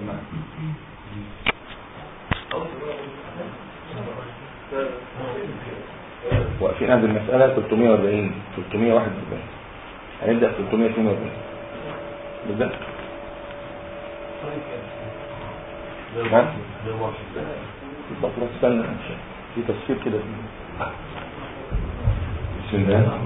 تمام. واقفين عند المسألة 340 341 هنبدأ 342 نبدأ بالضبط. استنى في تفسير كده. بسم الله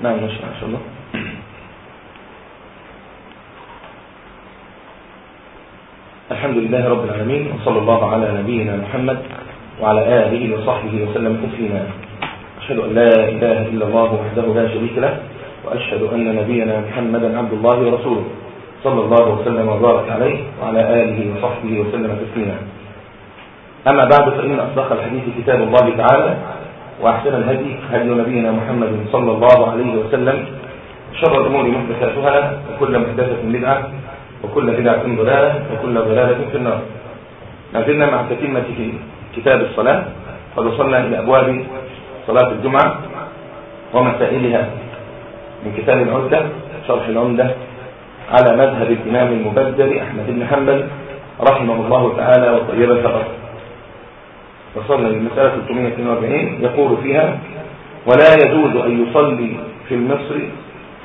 نعم ما شاء الله الحمد لله رب العالمين وصلى الله على نبينا محمد وعلى آله وصحبه وسلم تسليما. أشهد أن لا إله إلا الله وحده لا شريك له وأشهد أن نبينا محمدا عبد الله ورسوله. صلى الله وسلم وبارك عليه وعلى آله وصحبه وسلم تسليما. أما بعد فإن أصدق الحديث كتاب الله تعالى وأحسن الهدي هدي نبينا محمد صلى الله عليه وسلم شر الأمور محدثاتها وكل محدثة بدعة وكل بدعة ضلالة وكل ضلالة في النار. ما زلنا مع تتمة في كتاب الصلاة قد وصلنا إلى أبواب صلاة الجمعة ومسائلها من كتاب العدة شرح العمدة على مذهب الإمام المبدل أحمد بن حنبل رحمه الله تعالى وطيب الثقف وصلنا للمسألة 342 يقول فيها ولا يجوز أن يصلي في المصر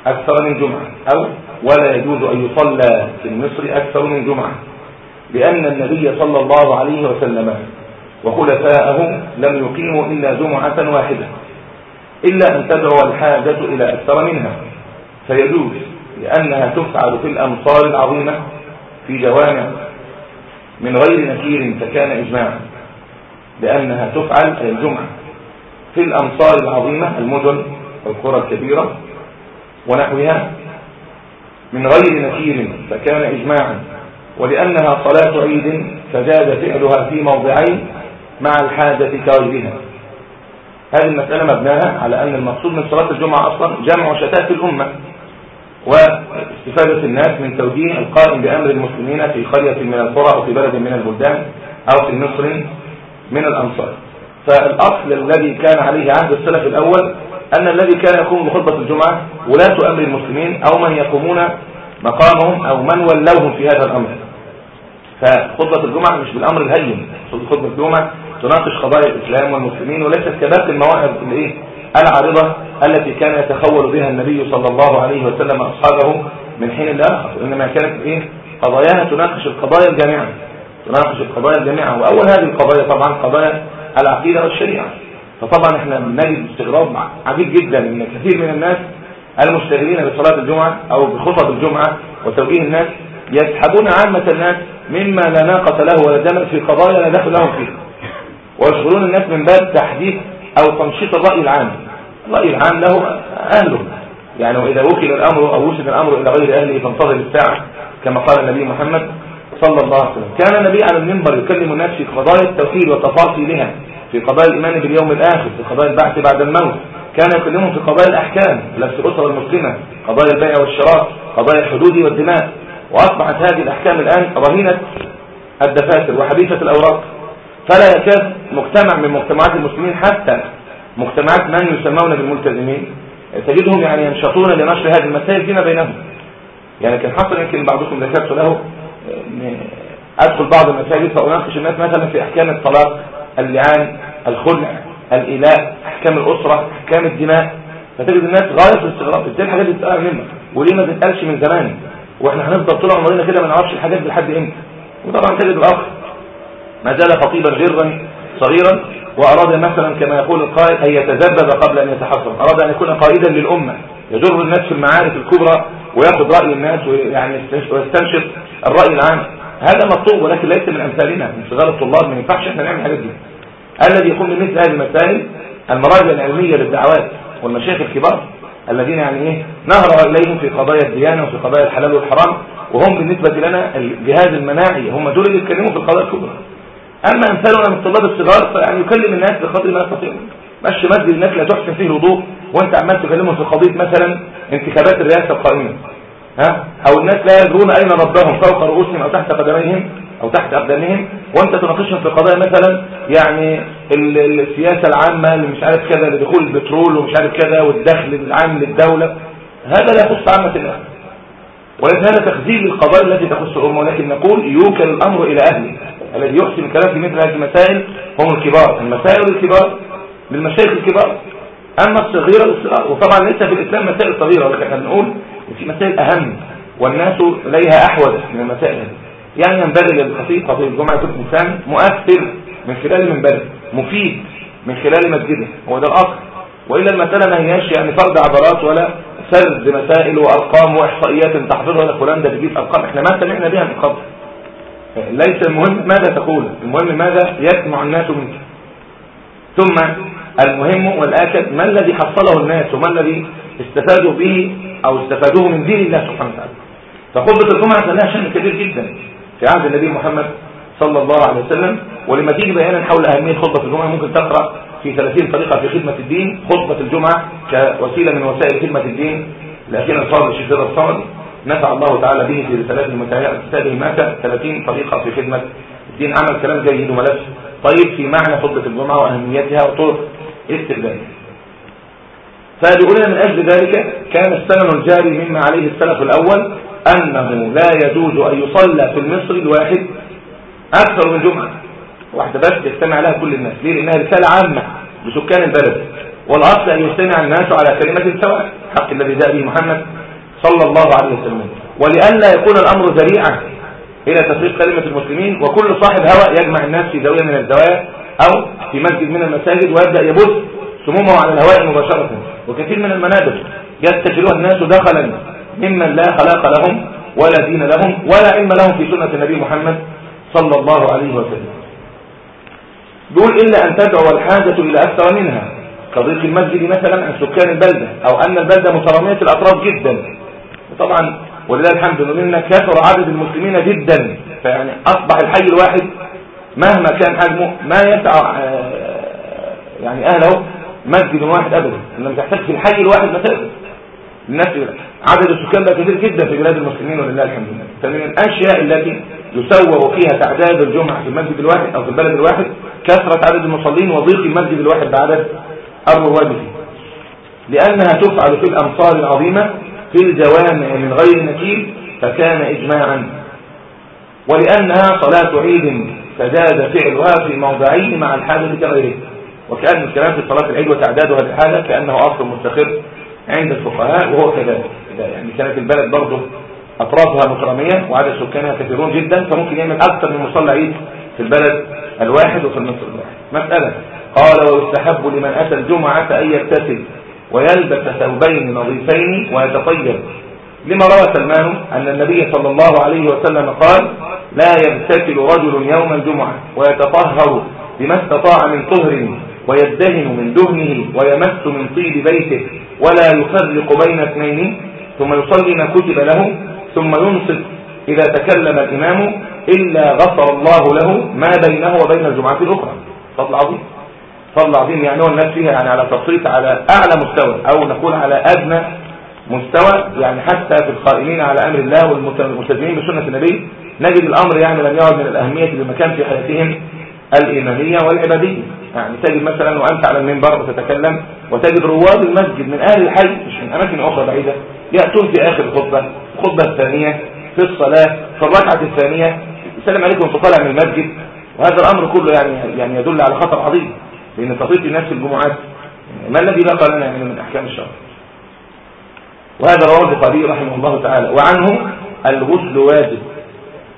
أكثر من جمعة أو ولا يجوز أن يصلى في المصر أكثر من جمعة لأن النبي صلى الله عليه وسلم وخلفاءه لم يقيموا إلا جمعة واحدة إلا أن تدعو الحاجة إلى أكثر منها. فيجوز لأنها تفعل في الأمصار العظيمة في جوامع من غير نكير فكان إجماعا لأنها تفعل أي الجمعة في الأمصار العظيمة المدن والقرى الكبيرة ونحوها. من غير نكير فكان إجماعا. ولأنها صلاة عيد فجاز فعلها في موضعين مع الحاجة كغيرها هذه المسألة مبناها على أن المقصود من صلاة الجمعة أصلا جمع شتات الأمة واستفادة الناس من توجيه القائم بأمر المسلمين في قرية من القرى أو في بلد من البلدان أو في مصر من الأنصار. فالأصل الذي كان عليه عهد السلف الأول أن الذي كان يقوم بخطبة الجمعة ولاة أمر المسلمين أو من يقومون مقامهم أو من ولوهم في هذا الأمر. فخطبة الجمعة مش بالأمر الهين خطبة الجمعة تناقش قضايا الإسلام والمسلمين وليست كباقي المواعظ الإيه؟ العارضة التي كان يتخول بها النبي صلى الله عليه وسلم أصحابه من حين لآخر إنما كانت إيه؟ قضاياها تناقش القضايا الجامعة تناقش القضايا الجامعة. وأول هذه القضايا طبعا قضايا العقيدة والشريعة. فطبعا إحنا بنجد استغراب عجيب جدا ان كثير من الناس المشتغلين بصلاة الجمعة أو بخطب الجمعة وتوجيه الناس يسحبون عامة الناس مما لا ناقة له ولا دم في قضايا لا دخل لهم فيها. ويشغلون الناس من باب تحديث أو تنشيط الرأي العام. الرأي العام له اهله يعني واذا وكل الأمر أو وسد الأمر إلى غير أهله فانتظر الساعة كما قال النبي محمد صلى الله عليه وسلم. كان النبي على المنبر يكلم الناس في قضايا التوحيد وتفاصيلها في قضايا الإيمان باليوم الآخر في قضايا البعث بعد الموت. كان يكلمهم في قضايا الأحكام لبس الأسرة المسلمة قضايا البيع والشراء قضايا الحدود والدماء. وأصبحت هذه الأحكام الآن رهينة الدفاتر وحديثة الأوراق. فلا يكاد مجتمع من مجتمعات المسلمين حتى مجتمعات من يسمون بالملتزمين تجدهم يعني ينشطون لنشر هذه المسائل فيما بينهم. يعني كان حصل يمكن بعضكم ذكرت له أدخل بعض المساجد فأناقش الناس مثلا في أحكام الطلاق. اللعان الخلع الإلاء أحكام الأسرة أحكام الدماء. فتجد الناس غاية في الاستغراب إزاي الحاجات دي بتتقال منك وليه ما تتقالش من زمان؟ وإحنا هنفضل طول عمرنا كده ما نعرفش الحاجات دي لحد إمتى؟ وطبعا تجد الأخ ما زال خطيبا غرا صغيرا وأراد مثلا كما يقول القائد أن يتذبذب قبل أن يتحصن أراد أن يكون قائدا للأمة. يجر الناس في المعارف الكبرى وياخذ رأي الناس ويعني ويستنشط الرأي العام. هذا مطلوب ولكن ليس من أمثالنا من صغار الطلاب ما ينفعش إحنا نعمل الحاجات دي الذي يقوم بمثل هذه المسائل المراجع العلمية للدعوات والمشايخ الكبار الذين يعني إيه نهر إليهم في قضايا الديانة وفي قضايا الحلال والحرام وهم بالنسبة لنا الجهاز المناعي هم دول اللي يتكلموا في القضايا الكبرى. أما أمثالنا من الطلاب الصغار فيعني يكلم الناس بقدر ما يستطيع. مش مسجد الناس لا تحسن فيه الوضوء وأنت عمال تكلمهم في قضية مثلا انتخابات الرئاسة القائمة. ها؟ أو الناس لا يدرون أين ربهم فوق رؤوسهم أو تحت قدميهم أو تحت اقدامهم وأنت تناقشهم في قضايا مثلا يعني السياسة العامة اللي مش عارف كذا لدخول البترول ومش عارف كذا والدخل العام للدولة. هذا لا يخص عامة الناس وليس هذا تخزيل القضايا التي تخص الأمة. ولكن نقول يوكل الأمر إلى أهله. الذي يحسن الكلام في مثل هذه المسائل هم الكبار. المسائل الكبار للمشايخ الكبار. أما الصغيرة للصغار وطبعا ليس في الإسلام مسائل صغيرة ولكن إحنا بنقول في مسائل أهم والناس إليها أحوج من المسائل هذه. يعني ينبغي للخطيب خطيب الجمعة يكون إنسان مؤثر من خلال منبره مفيد من خلال مسجده هو ده الأصل. وإلا المسألة ما هياش يعني فرد عضلات ولا سرد مسائل وأرقام وإحصائيات تحفظها لفلان ده بيجيب أرقام. إحنا ما سمعنا بها من قبل. ليس المهم ماذا تقول المهم ماذا يسمع الناس منك. ثم المهم والآكد ما الذي حصله الناس وما الذي استفادوا به أو استفادوه من دين الله سبحانه وتعالى. فخطبة الجمعة لها شأن كبير جدا في عهد النبي محمد صلى الله عليه وسلم. ولما تيجي بيانا حول أهمية خطبة الجمعة ممكن تقرأ في 30 طريقة في خدمة الدين. خطبة الجمعة كوسيلة من وسائل خدمة الدين. لأخينا الفاضل الشيخ رضا الصمد نفع الله تعالى به في رسالات المتهيئة كتابه مات 30 طريقة في خدمة الدين. عمل كلام جيد وملف طيب في معنى خطبة الجمعة وأهميتها وطرق استخدامها. فبيقول من أجل ذلك كان السنن الجاري مما عليه السلف الأول أنه لا يجوز أن يصلى في المصري الواحد أكثر من جمعة. واحدة بس يجتمع لها كل الناس. ليه؟ لأنها رسالة عامة لسكان البلد. والأصل أن يجتمع الناس على كلمة سواء. حق الذي جاء به محمد صلى الله عليه وسلم. ولئلا يكون الأمر ذريعة إلى تفريق كلمة المسلمين وكل صاحب هوى يجمع الناس في زاوية من الزوايا أو في مسجد من المساجد ويبدأ يبث سمومه على الهواء مباشرة. وكثير من المنابر يتخذها الناس دخلا ممن لا خلاق لهم ولا دين لهم ولا علم لهم في سنة النبي محمد صلى الله عليه وسلم. دول إلا أن تدعو الحاجة إلى أكثر منها. كضيق المسجد مثلا عن سكان البلدة أو أن البلدة مترامية الأطراف جدا. وطبعا ولله الحمد لله كثر عدد المسلمين جدا. فيعني أصبح الحي الواحد مهما كان حجمه ما يسع آه، يعني أهله مسجد واحد أبدا. إنما تحتاج في الحي الواحد مساجد الناس عدد السكان بقى كثير جدا في بلاد المسلمين ولله الحمد لله. فمن الأشياء التي يسوغ فيها تعداد الجمعة في المسجد الواحد أو في البلد الواحد كثرة عدد المصلين وضيق المسجد الواحد بعدد الرواد فيه لأنها تفعل في الأمصار العظيمة في الجوامع من غير نكيل فكان إجماعا. ولأنها صلاة عيد فجاز فعلها في موضعين مع الحاجة كغيره وكأن الكلام في صلاة العيد وتعدادها للحاجة كأنه أصل مستقر عند الفقهاء وهو كذلك. يعني كانت البلد برضه أطرافها مكرمية وعدد سكانها كثيرون جدا فممكن يعمل أكثر من مصلى عيد في البلد الواحد وفي النصر الواحد. مسألة قال ويستحب لمن أتى الجمعة أن يغتسل ويلبس ثوبين نظيفين ويتطيب. لما روى سلمان أن النبي صلى الله عليه وسلم قال لا يغتسل رجل يوم الجمعة ويتطهر بما استطاع من طهر ويدهن من دهنه ويمس من طيب بيته ولا يفرق بين اثنين. ثم يصلي ما كتب له ثم ينصت إذا تكلم الإمام إلا غفر الله له ما بينه وبين الجمعة الأخرى. فضل عظيم. فضل عظيم. يعني هو الناس فيها يعني على تفصيل على أعلى مستوى أو نقول على أدنى مستوى. يعني حتى في القائمين على أمر الله والملتزمين بسنة النبي نجد الأمر يعني لم يعد من الأهمية لمكان في حياتهم الإيمانية والعبادية. يعني تجد مثلا وأنت على المنبر وتتكلم وتجد رواد المسجد من أهل الحي مش من أماكن أخرى بعيدة يأتون في آخر الخطبة الخطبة الثانية في الصلاة في الركعة الثانية السلام عليكم وانت طالع من المسجد وهذا الأمر كله يعني يعني يدل على خطر عظيم لأن تطيط الناس في الجمعات ما الذي بقى لنا يعني من أحكام الشرع؟ وهذا رواه البخاري رحمه الله تعالى وعنه الغسل واجب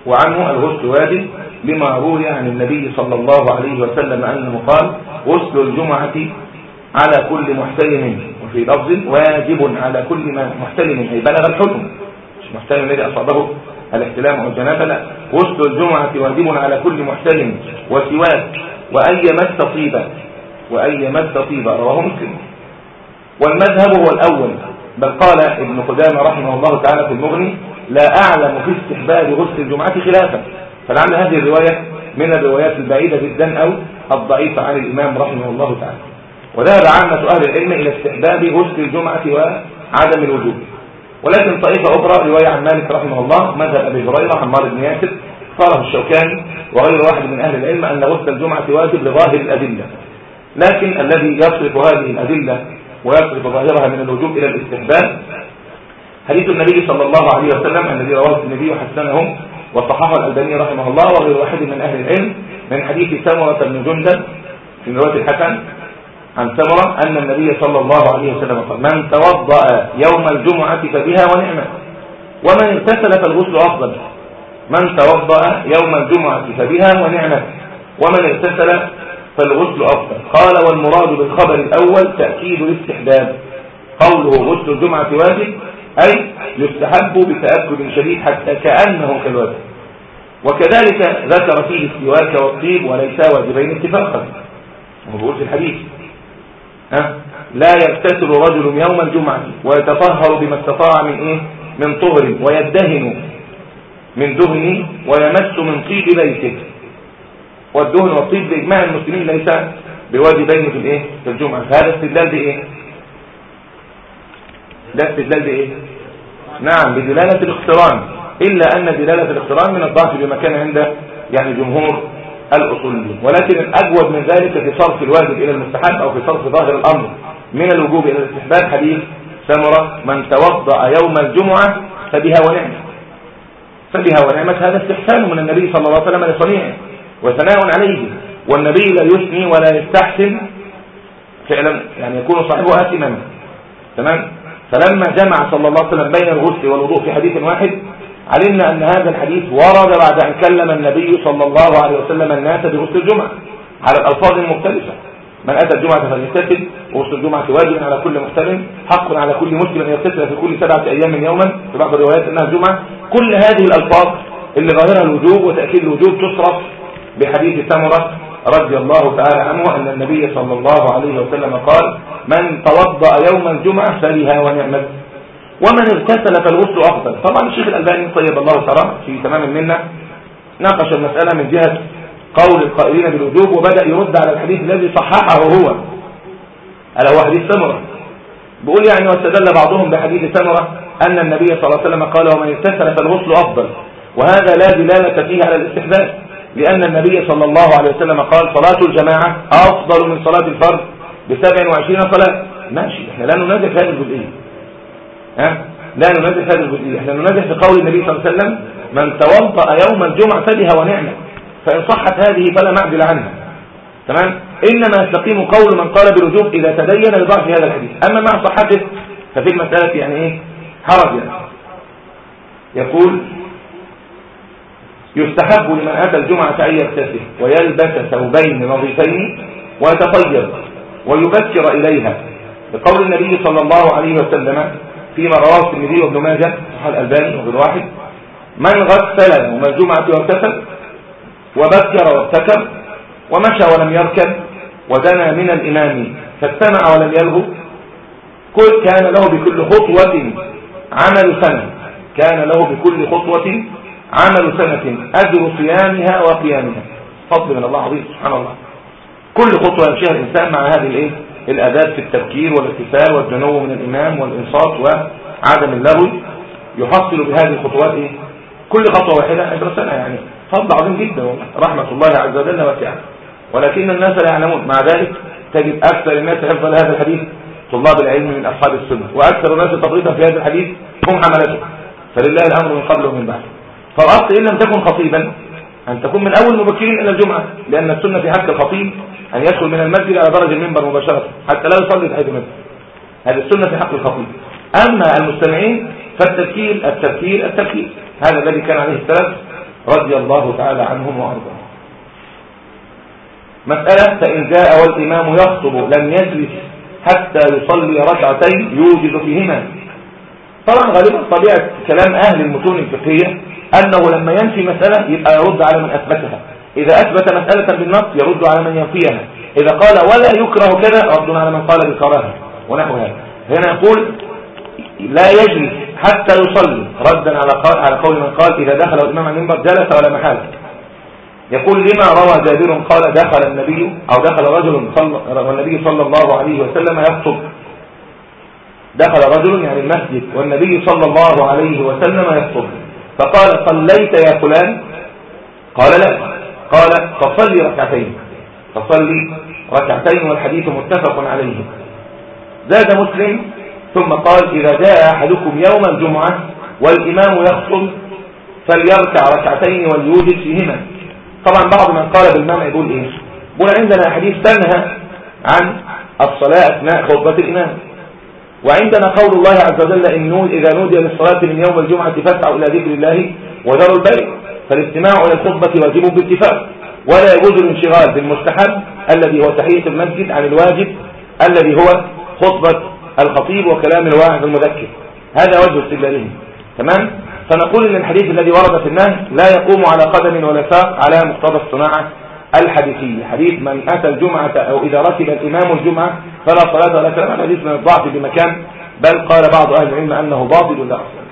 وعنه الغسل واجب لما روي عن النبي صلى الله عليه وسلم أنه قال غسل الجمعة على كل محتلم وفي لفظ واجب على كل محتلم أي بلغ الحكم. مش محتلم الذي أصابه الاحتلام أو الجنابة لا. غسل الجمعة واجب على كل محتلم وسواك وأي مس طيبة وأي مس طيبة رواه مسلم. والمذهب هو الأول. بل قال ابن قدامة رحمه الله تعالى في المغني لا أعلم في استحباب غسل الجمعة خلافا. فلعل هذه الرواية من الروايات البعيدة جدا أو الضعيفة عن الإمام رحمه الله تعالى. وذهب عامة أهل العلم إلى استحباب غسل الجمعة وعدم الوجوب. ولكن طائفة أخرى رواية عن مالك رحمه الله مذهب أبي هريرة عمار بن ياسر قاله الشوكاني وغير واحد من أهل العلم أن غسل الجمعة واجب لظاهر الأدلة. لكن الذي يصرف هذه الأدلة ويصرف ظاهرها من الوجوب إلى الاستحباب حديث النبي صلى الله عليه وسلم الذي رواه النبي وحسنه وصححه الألباني رحمه الله وغير واحد من أهل العلم من حديث سمرة بن جندب في رواية الحسن عن سمرة أن النبي صلى الله عليه وسلم قال من توضأ يوم الجمعة فبها ونعمة ومن اغتسل فالغسل أفضل. من توضأ يوم الجمعة فبها ونعمة ومن اغتسل فالغسل أفضل. قال والمراد بالخبر الأول تأكيد الاستحباب قوله غسل الجمعة واجب أي يستحب بتأكد شديد حتى كأنه كالواجب. وكذلك ذكر فيه السواك والطيب وليس واجبين اتفاقا. هو بيقول في الحديث ها؟ لا يغتسل رجل يوم الجمعة ويتطهر بما استطاع من إيه؟ من طهر ويدهن من دهن ويمس من طيب بيته. والدهن والطيب بإجماع المسلمين ليس بواجبين في الإيه؟ في الجمعة. فهذا استدلال بإيه؟ ده استدلال بإيه؟ نعم بدلالة الاقتران. إلا أن دلالة الاقتران من الضعف بما كان عند يعني جمهور الأصوليين. ولكن الأجود من ذلك في صرف الواجب إلى المستحب أو في صرف ظاهر الأمر من الوجوب إلى الاستحباب حديث سمرة من توضأ يوم الجمعة فبها ونعمة. فبها ونعمة هذا استحسان من النبي صلى الله عليه وسلم لصنيعه وثناء عليه. والنبي لا يثني ولا يستحسن. فعلا يعني يكون صاحبه آثما. تمام؟ فلما جمع صلى الله عليه وسلم بين الغسل والوضوء في حديث واحد علمنا أن هذا الحديث ورد بعد أن كلم النبي صلى الله عليه وسلم الناس بغسل الجمعة على الألفاظ المختلفة. من أتى الجمعة فليغتسل وغسل الجمعة واجب على كل محترم حق على كل مسلم أن يغتسل في كل سبعة أيام يوما. في بعض الروايات أنها الجمعة كل هذه الألفاظ اللي ظاهرها الوجوب وتأكيد الوجوب تصرف بحديث سمرة رضي الله تعالى عنه أن النبي صلى الله عليه وسلم قال من توضأ يوم الجمعة فلها ونعمت ومن اغتسل فالغسل أفضل. طبعا الشيخ الألباني طيب الله ثراه في تمام المنة ناقش المسألة من جهة قول القائلين بالوجوب وبدأ يرد على الحديث الذي صححه هو. ألا هو حديث سمرة؟ بيقول يعني واستدل بعضهم بحديث سمرة أن النبي صلى الله عليه وسلم قال ومن اغتسل فالغسل أفضل. وهذا لا دلالة فيه على الاستحباب لأن النبي صلى الله عليه وسلم قال صلاة الجماعة أفضل من صلاة الفرد ب 27 صلاة. ماشي إحنا لا ننازع في هذه الجزئية. ها؟ لا ننازع في هذه الجزئية إحنا ننازع في قول النبي صلى الله عليه وسلم من توضأ يوم الجمعة فبها ونعمة فإن صحت هذه فلا معدل عنها. تمام؟ إنما يستقيم قول من قال بالوجوب إذا تبين لضعف هذا الحديث. أما مع صحته ففي المسألة يعني إيه؟ حرج يعني. يقول يستحب لمن أتى الجمعة أن يغتسل ويلبس ثوبين نظيفين ويتطيب ويبكر إليها. لقول النبي صلى الله عليه وسلم فيما رواه الترمذي وابن ماجه صحيح الألباني وابن واحد. من غسل يوم الجمعة واغتسل وبكر وابتكر ومشى ولم يركب ودنا من الإمام فاستمع ولم يلغو كل كان له بكل خطوة عمل سنة. كان له بكل خطوة عمل سنة. أجر صيامها وقيامها. فضل من الله عظيم سبحان الله. كل خطوة يمشيها الإنسان مع هذه الإيه؟ الأداب في التبكير والاتصال والدنو من الإمام والإنصات وعدم اللغو يحصل بهذه الخطوات إيه؟ كل خطوة واحدة سنة يعني. فضل عظيم جدا رحمة الله عز وجل واسعة. ولكن الناس لا يعلمون. مع ذلك تجد أكثر الناس حفظا لهذا الحديث طلاب العلم من أصحاب السنة. وأكثر الناس تفريطا في هذا الحديث هم حملته. فلله الأمر من قبل ومن بعد. فالأصل إن لم تكن خطيبا أن تكون من أول مبكرين إلى الجمعة لأن السنة في حق الخطيب أن يدخل من المسجد على درج المنبر مباشرة حتى لا يصلي تحت المسجد هذه السنة في حق الخطيب. أما المستمعين فالتفكير التفكير التفكير هذا الذي كان عليه السلف رضي الله تعالى عنهم وأرضاهم. مسألة فإن جاء والإمام يخطب لم يجلس حتى يصلي ركعتين يوجد فيهما. طبعا غالبا طبيعة كلام أهل المتون الفقهية أنه لما ينفي مسألة يبقى يرد على من أثبتها. إذا أثبت مسألة بالنص يرد على من ينفيها. إذا قال ولا يكره كذا رد على من قال بالكراهة ونحو هذا. هنا يقول لا يجلس حتى يصلي. ردا على على قول من قال إذا دخل الإمام على المنبر جلس ولا محال. يقول لما روى جابر قال دخل النبي أو دخل رجل صلى والنبي صلى الله عليه وسلم يخطب. دخل رجل يعني المسجد والنبي صلى الله عليه وسلم يخطب. فقال صليت يا فلان؟ قال لا. قال فصلي ركعتين. فصلي ركعتين والحديث متفق عليه. زاد مسلم ثم قال إذا جاء أحدكم يوم الجمعة والإمام يخطب فليركع ركعتين وليوجد فيهما. طبعا بعض من قال بالمنع يقول إيه؟ يقول عندنا حديث تنهى عن الصلاة أثناء خطبة الإمام. وعندنا قول الله عز وجل إن إذا نودي للصلاة من يوم الجمعة فاسعوا إلى ذكر الله وذروا البيع. فالاستماع إلى الخطبة واجب باتفاق. ولا يجوز الانشغال بالمستحب الذي هو تحية المسجد عن الواجب الذي هو خطبة الخطيب وكلام الواعظ المذكر. هذا وجه استدلالهم. تمام؟ فنقول إن الحديث الذي ورد في النهي لا يقوم على قدم ولا ساق على مقتضى الصناعة الحديثية. حديث من أتى الجمعة أو إذا ركب الإمام الجمعة فلا صلاة ولا كلام حديث من الضعف بمكان بل قال بعض أهل العلم أنه باطل لا. أصلا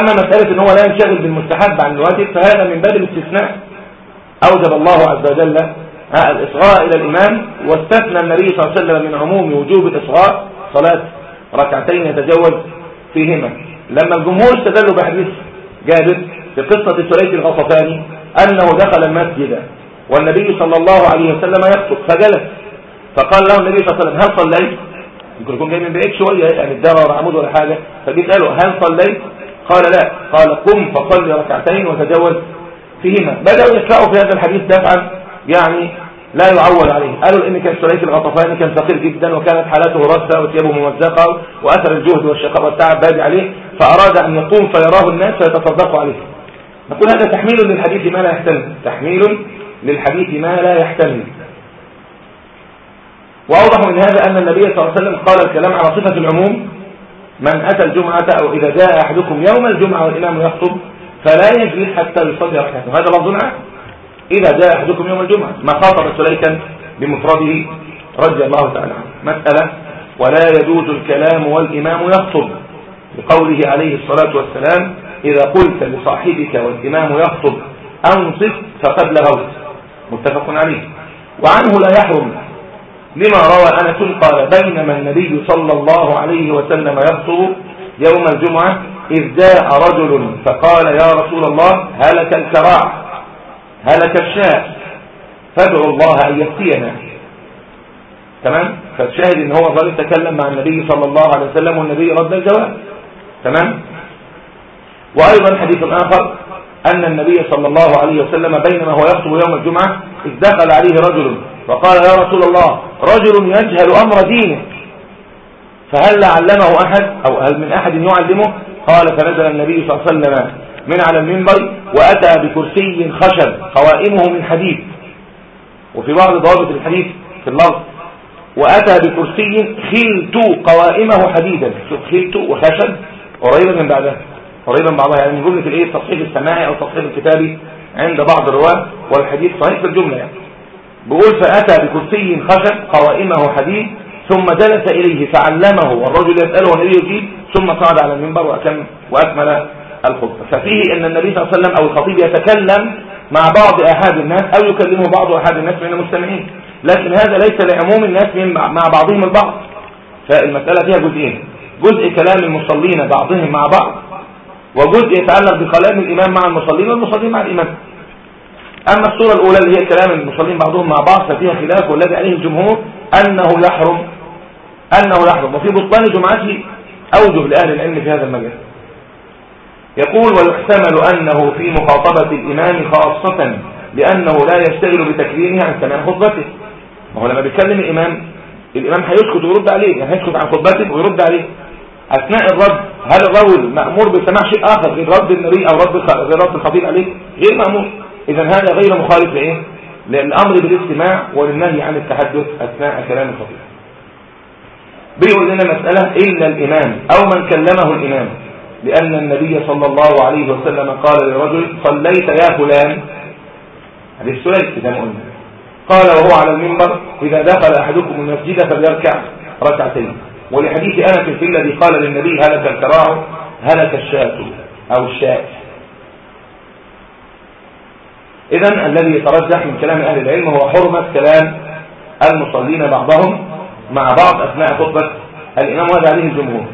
أما مسألة أنه لا ينشغل بالمستحب عن الواجب فهذا من باب الاستثناء. أوجب الله عز وجل الإصغاء إلى الإمام واستثنى النبي صلى الله عليه وسلم من عموم وجوب الإصغاء صلاة ركعتين يتجوز فيهما. لما الجمهور استدلوا بحديث جابر في قصة سليك الغطفاني أنه دخل المسجد والنبي صلى الله عليه وسلم يخطب فجلس. فقال له النبي صلى الله عليه وسلم هل صليت؟ يمكن يكون جاي من بعيد شوية يعني الدار ولا عمود ولا حاجة. فجيت قاله هل صليت؟ قال لا. قال قم فصلي ركعتين وتجوز فيهما. بدأوا يسرعوا في هذا الحديث دفعا يعني لا يعول عليه. قالوا إن كان سليك الغطفاني كان فقير جدا وكانت حالاته رثة وثيابه ممزقة وأثر الجهد والشقاء والتعب بادي عليه فأراد أن يقوم فيراه الناس فيتصدقوا عليه. نقول هذا تحميل للحديث ما لا يحتمل. تحميل للحديث ما لا يحتمل. واوضح من هذا أن النبي صلى الله عليه وسلم قال الكلام على صفة العموم. من أتى الجمعة أو إذا جاء أحدكم يوم الجمعة والإمام يخطب فلا يجلس حتى يصلي ركعته. هذا لفظ إذا جاء أحدكم يوم الجمعة ما خاطب سليكا بمفرده رضي الله تعالى عنه. مسألة ولا يجوز الكلام والإمام يخطب. بقوله عليه الصلاة والسلام إذا قلت لصاحبك والإمام يخطب أنصف فقد لغوت. متفق عليه. وعنه لا يحرم. لما روى أنس قال بينما النبي صلى الله عليه وسلم يخطب يوم الجمعة إذ جاء رجل فقال يا رسول الله هلك الكراع هلك الشاء فادعوا الله أن يفتينا. تمام؟ فالشاهد إن هو ظل يتكلم مع النبي صلى الله عليه وسلم والنبي رد الجواب. تمام؟ وأيضا حديث آخر أن النبي صلى الله عليه وسلم بينما هو يخطب يوم الجمعة إذ دخل عليه رجل فقال يا رسول الله رجل يجهل أمر دينه فهل علمه أحد أو هل من أحد يعلمه؟ قال فنزل النبي صلى الله عليه وسلم من على المنبر وأتى بكرسي خشب قوائمه من حديد. وفي بعض ضوابط الحديث في اللفظ وأتى بكرسي خلت قوائمه حديدا. شوف خلت وخشب قريبا من بعدها قريبا بعضها يعني من جملة الإيه؟ التصحيح السماعي أو التصحيح الكتابي عند بعض الرواة والحديث صحيح في الجملة يعني. بيقول فأتى بكرسي خشب قوائمه حديد ثم جلس إليه فعلمه. والرجل يسأله والنبي يجيب ثم صعد على المنبر وأكمل وأكمل الخطبة. ففيه أن النبي صلى الله عليه وسلم أو الخطيب يتكلم مع بعض أحد الناس أو يكلمه بعض أحد الناس من المستمعين. لكن هذا ليس لعموم الناس مع بعضهم البعض. فالمسألة فيها جزئين. جزء كلام المصلين بعضهم مع بعض. وجزء يتعلق بكلام الإمام مع المصلين والمصلين مع الإمام أما الصورة الأولى اللي هي كلام المصلين بعضهم مع بعض ففيها خلاف والذي عليه الجمهور أنه يحرم أنه يحرم. وفي بطلان جمعته أوجه لأهل العلم في هذا المجال. يقول ويحتمل أنه في مخاطبة الإمام خاصة لأنه لا يشتغل بتكريمه عن سماع خطبته. ما هو لما بيتكلم الإمام الإمام هيسكت ويرد عليه يعني هيسكت عن خطبته ويرد عليه. أثناء الرد هل الرجل مأمور بسماع شيء آخر غير رد النبي أو رد غير رد الخطيب عليه؟ غير مأمور. إذا هذا غير مخالف لإيه؟ للأمر بالاستماع وللنهي عن التحدث أثناء كلام الخطيب بيقول لنا مسألة إلا الإمام أو من كلمه الإمام لأن النبي صلى الله عليه وسلم قال لرجل صليت يا فلان. هذه السؤال إذا ما قلنا. قال وهو على المنبر إذا دخل أحدكم المسجد فليركع ركعتين. ولحديث أنس في الذي قال للنبي هلك الكراع هلك الشاة أو الشاة إذا الذي يترجح من كلام أهل العلم هو حرمة كلام المصلين بعضهم مع بعض أثناء خطبة الإمام وهذا عليه الجمهور.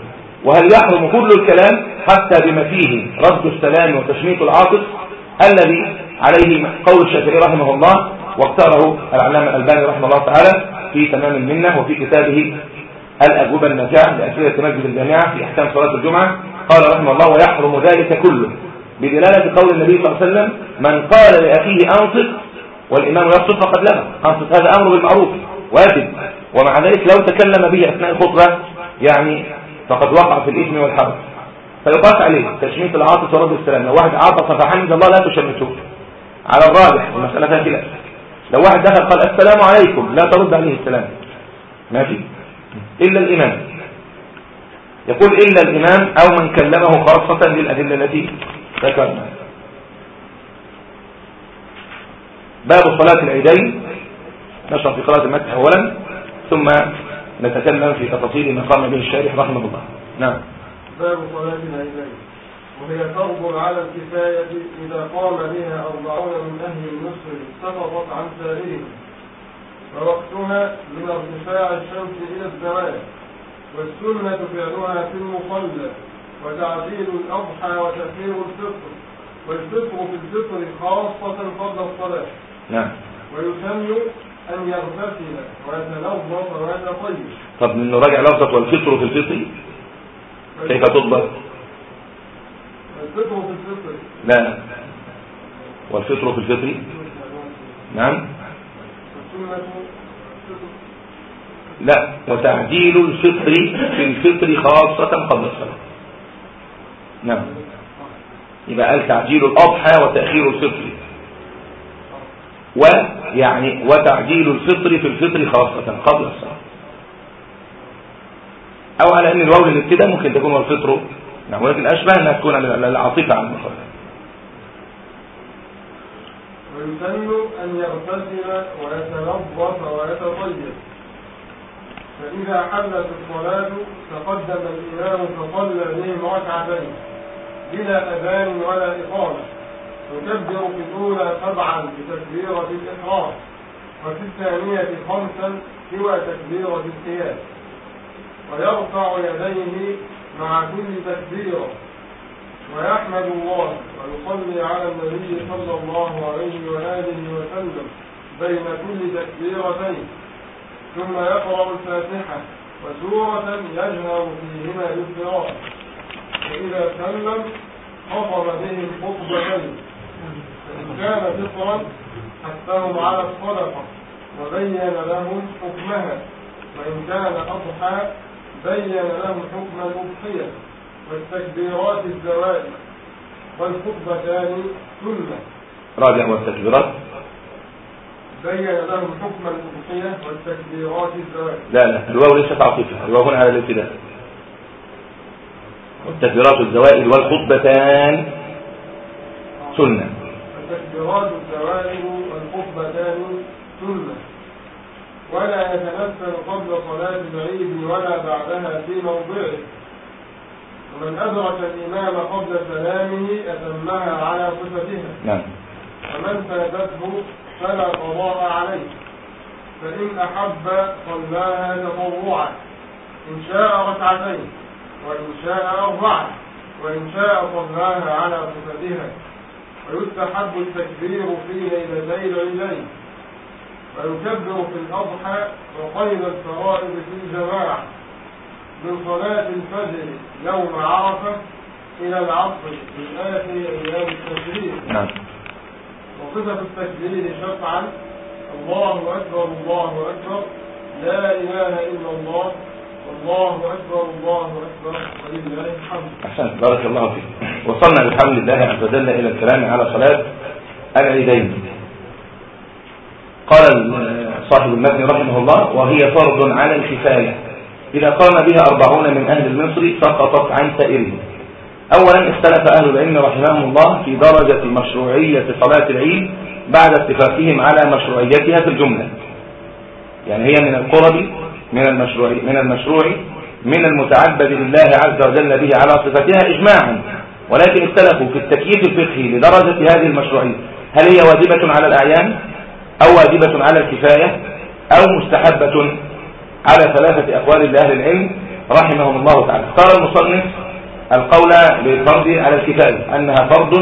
وهل يحرم كل الكلام حتى بما فيه رد السلام وتشميت العاطف؟ الذي عليه قول الشافعي رحمه الله واختاره العلامة الألباني رحمه الله تعالى في تمام المنة وفي كتابه الأجوبة النافعة لأسئلة مسجد الجامعة في أحكام صلاة الجمعة؟ قال رحمه الله ويحرم ذلك كله. بدلالة قول النبي صلى الله عليه وسلم من قال لأخيه أنصت والإمام يقصد فقد لغى. أنصت هذا أمر بالمعروف واجب. ومع ذلك لو تكلم به أثناء الخطبة يعني فقد وقع في الإثم والحرج. فيقاس عليه تشميت العاطف ورد السلام. لو واحد عاطف فحمد الله لا تشمته. على الراجح المسألة فيها لو واحد دخل قال السلام عليكم لا ترد عليه السلام. ما في إلا الإمام. يقول إلا الإمام أو من كلمه خاصة للأدلة التي ذكرنا. باب صلاة العيدين. نشرح في قراءة المسح أولا ثم نتكلم في تفاصيل ما قام به الشارح رحمه الله. نعم. باب صلاة العيدين. وهي فرض على الكفاية إذا قام بها أربعون من أهل المسلم سقطت عن سائرهم. ووقتها من ارتفاع الشمس إلى الزوال والسنة فعلها في المصلى وتعديل الأضحى وتأخير الفطر والفطر في الفطر خاصة قبل الصلاة. نعم. ويسن أن يغتسل ويتنظف ويتطيب. طب نراجع لفظة والفطر في الفطر؟ كيف تضبط الفطر في الفطر. لا. والفطر في الفطر؟ نعم. لا وتعجيل الفطر في الفطر خاصة قبل الصلاة. نعم. يبقى قال تعجيل الأضحى وتأخير الفطر. ويعني وتعجيل الفطر في الفطر خاصة قبل الصلاة. أو على أن الواو للابتداء ممكن تكون الفطر نعم ولكن أشبه أنها تكون العاطفة عن المصلى ويسن أن يغتسل ويتنظف ويتطيب. فإذا حلت الصلاة تقدم الإمام فصلى بهم ركعتين بلا أذان ولا إقامة. يكبر في الأولى سبعا بتكبيرة الإحرام وفي الثانية خمسا سوى تكبيرة القيام. ويرفع يديه مع كل تكبيرة. ويحمد الله ويصلي على النبي صلى الله عليه وآله وسلم بين كل تكبيرتين. ثم يقرأ الفاتحة وسورة يجهر فيهما بالقراءة وإذا سلم خطب بهم خطبتين فإن كان فطرا حثهم على الصدقة وبين لهم حكمها. وإن كان أضحى بين لهم حكم الأضحية والتكبيرات الزوائد. والخطبتان سنة. راجع والتكبيرات بين لهم حكم الأضحية والتكبيرات الزوائد لا لا الواو ليست عاطفة الواو هنا على الابتداء. والتكبيرات الزوائد والخطبتان سنة. التكبيرات الزوائد والخطبتان سنة. ولا يتنفل قبل صلاة العيد ولا بعدها في موضعه. ومن أدرك الإمام قبل سلامه أتمها على صفتها. نعم. ومن فاتته فلا قضاء عليه. فإن أحب صلاها تطوعا إن شاء ركعتين وإن شاء أربعة وإن شاء صلاها على صفتها ويستحب التكبير في ليلتي العيدين ويكبر في الأضحى وقيد الفرائض في الجماعة. من صلاة الفجر يوم عرفة إلى العصر من آخر أيام التشريق. نعم. وصفة التكبير شفعا الله أكبر الله أكبر. لا إله إلا الله. والله أكبر الله أكبر. ولله الحمد. أحسنت بارك الله فيك. وصلنا الله عز وجل إلى الكلام على صلاة العيدين. قال صاحب المتن رحمه الله وهي فرض على الكفاية إذا قام بها أربعون من أهل المصر سقطت عن سائرهم. أولا اختلف أهل العلم رحمهم الله في درجة مشروعية صلاة العيد بعد اتفاقهم على مشروعيتها في الجملة. يعني هي من القرب من المشروع من المشروع من المتعبد لله عز وجل به على صفتها إجماعا. ولكن اختلفوا في التكييف الفقهي لدرجة هذه المشروعية. هل هي واجبة على الأعيان؟ أو واجبة على الكفاية؟ أو مستحبة على ثلاثة أقوال لأهل العلم؟ رحمهم الله تعالى. اختار المصنف القول بالفرض على الكفاية أنها فرض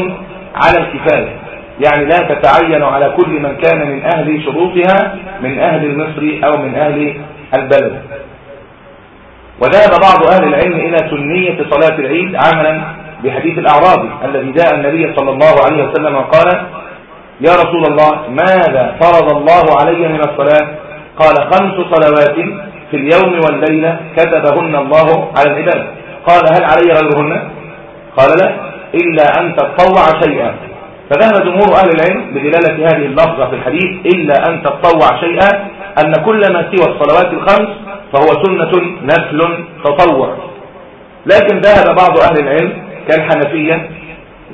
على الكفاية يعني لا تتعين على كل من كان من أهل شروطها من أهل المصر أو من أهل البلد. وذهب بعض أهل العلم إلى سنية صلاة العيد عملا بحديث الأعرابي الذي جاء النبي صلى الله عليه وسلم وقال يا رسول الله ماذا فرض الله علي من الصلاة؟ قال خمس صلوات في اليوم والليلة كتبهن الله على العباد. قال هل علي غيرهن قال لا إلا أن تتطوع شيئا. فذهب جمهور أهل العلم بدلالة هذه اللفظة في الحديث إلا أن تتطوع شيئا أن كل ما سوى الصلوات الخمس فهو سنة نفل تطوع. لكن ذهب بعض أهل العلم كالحنفية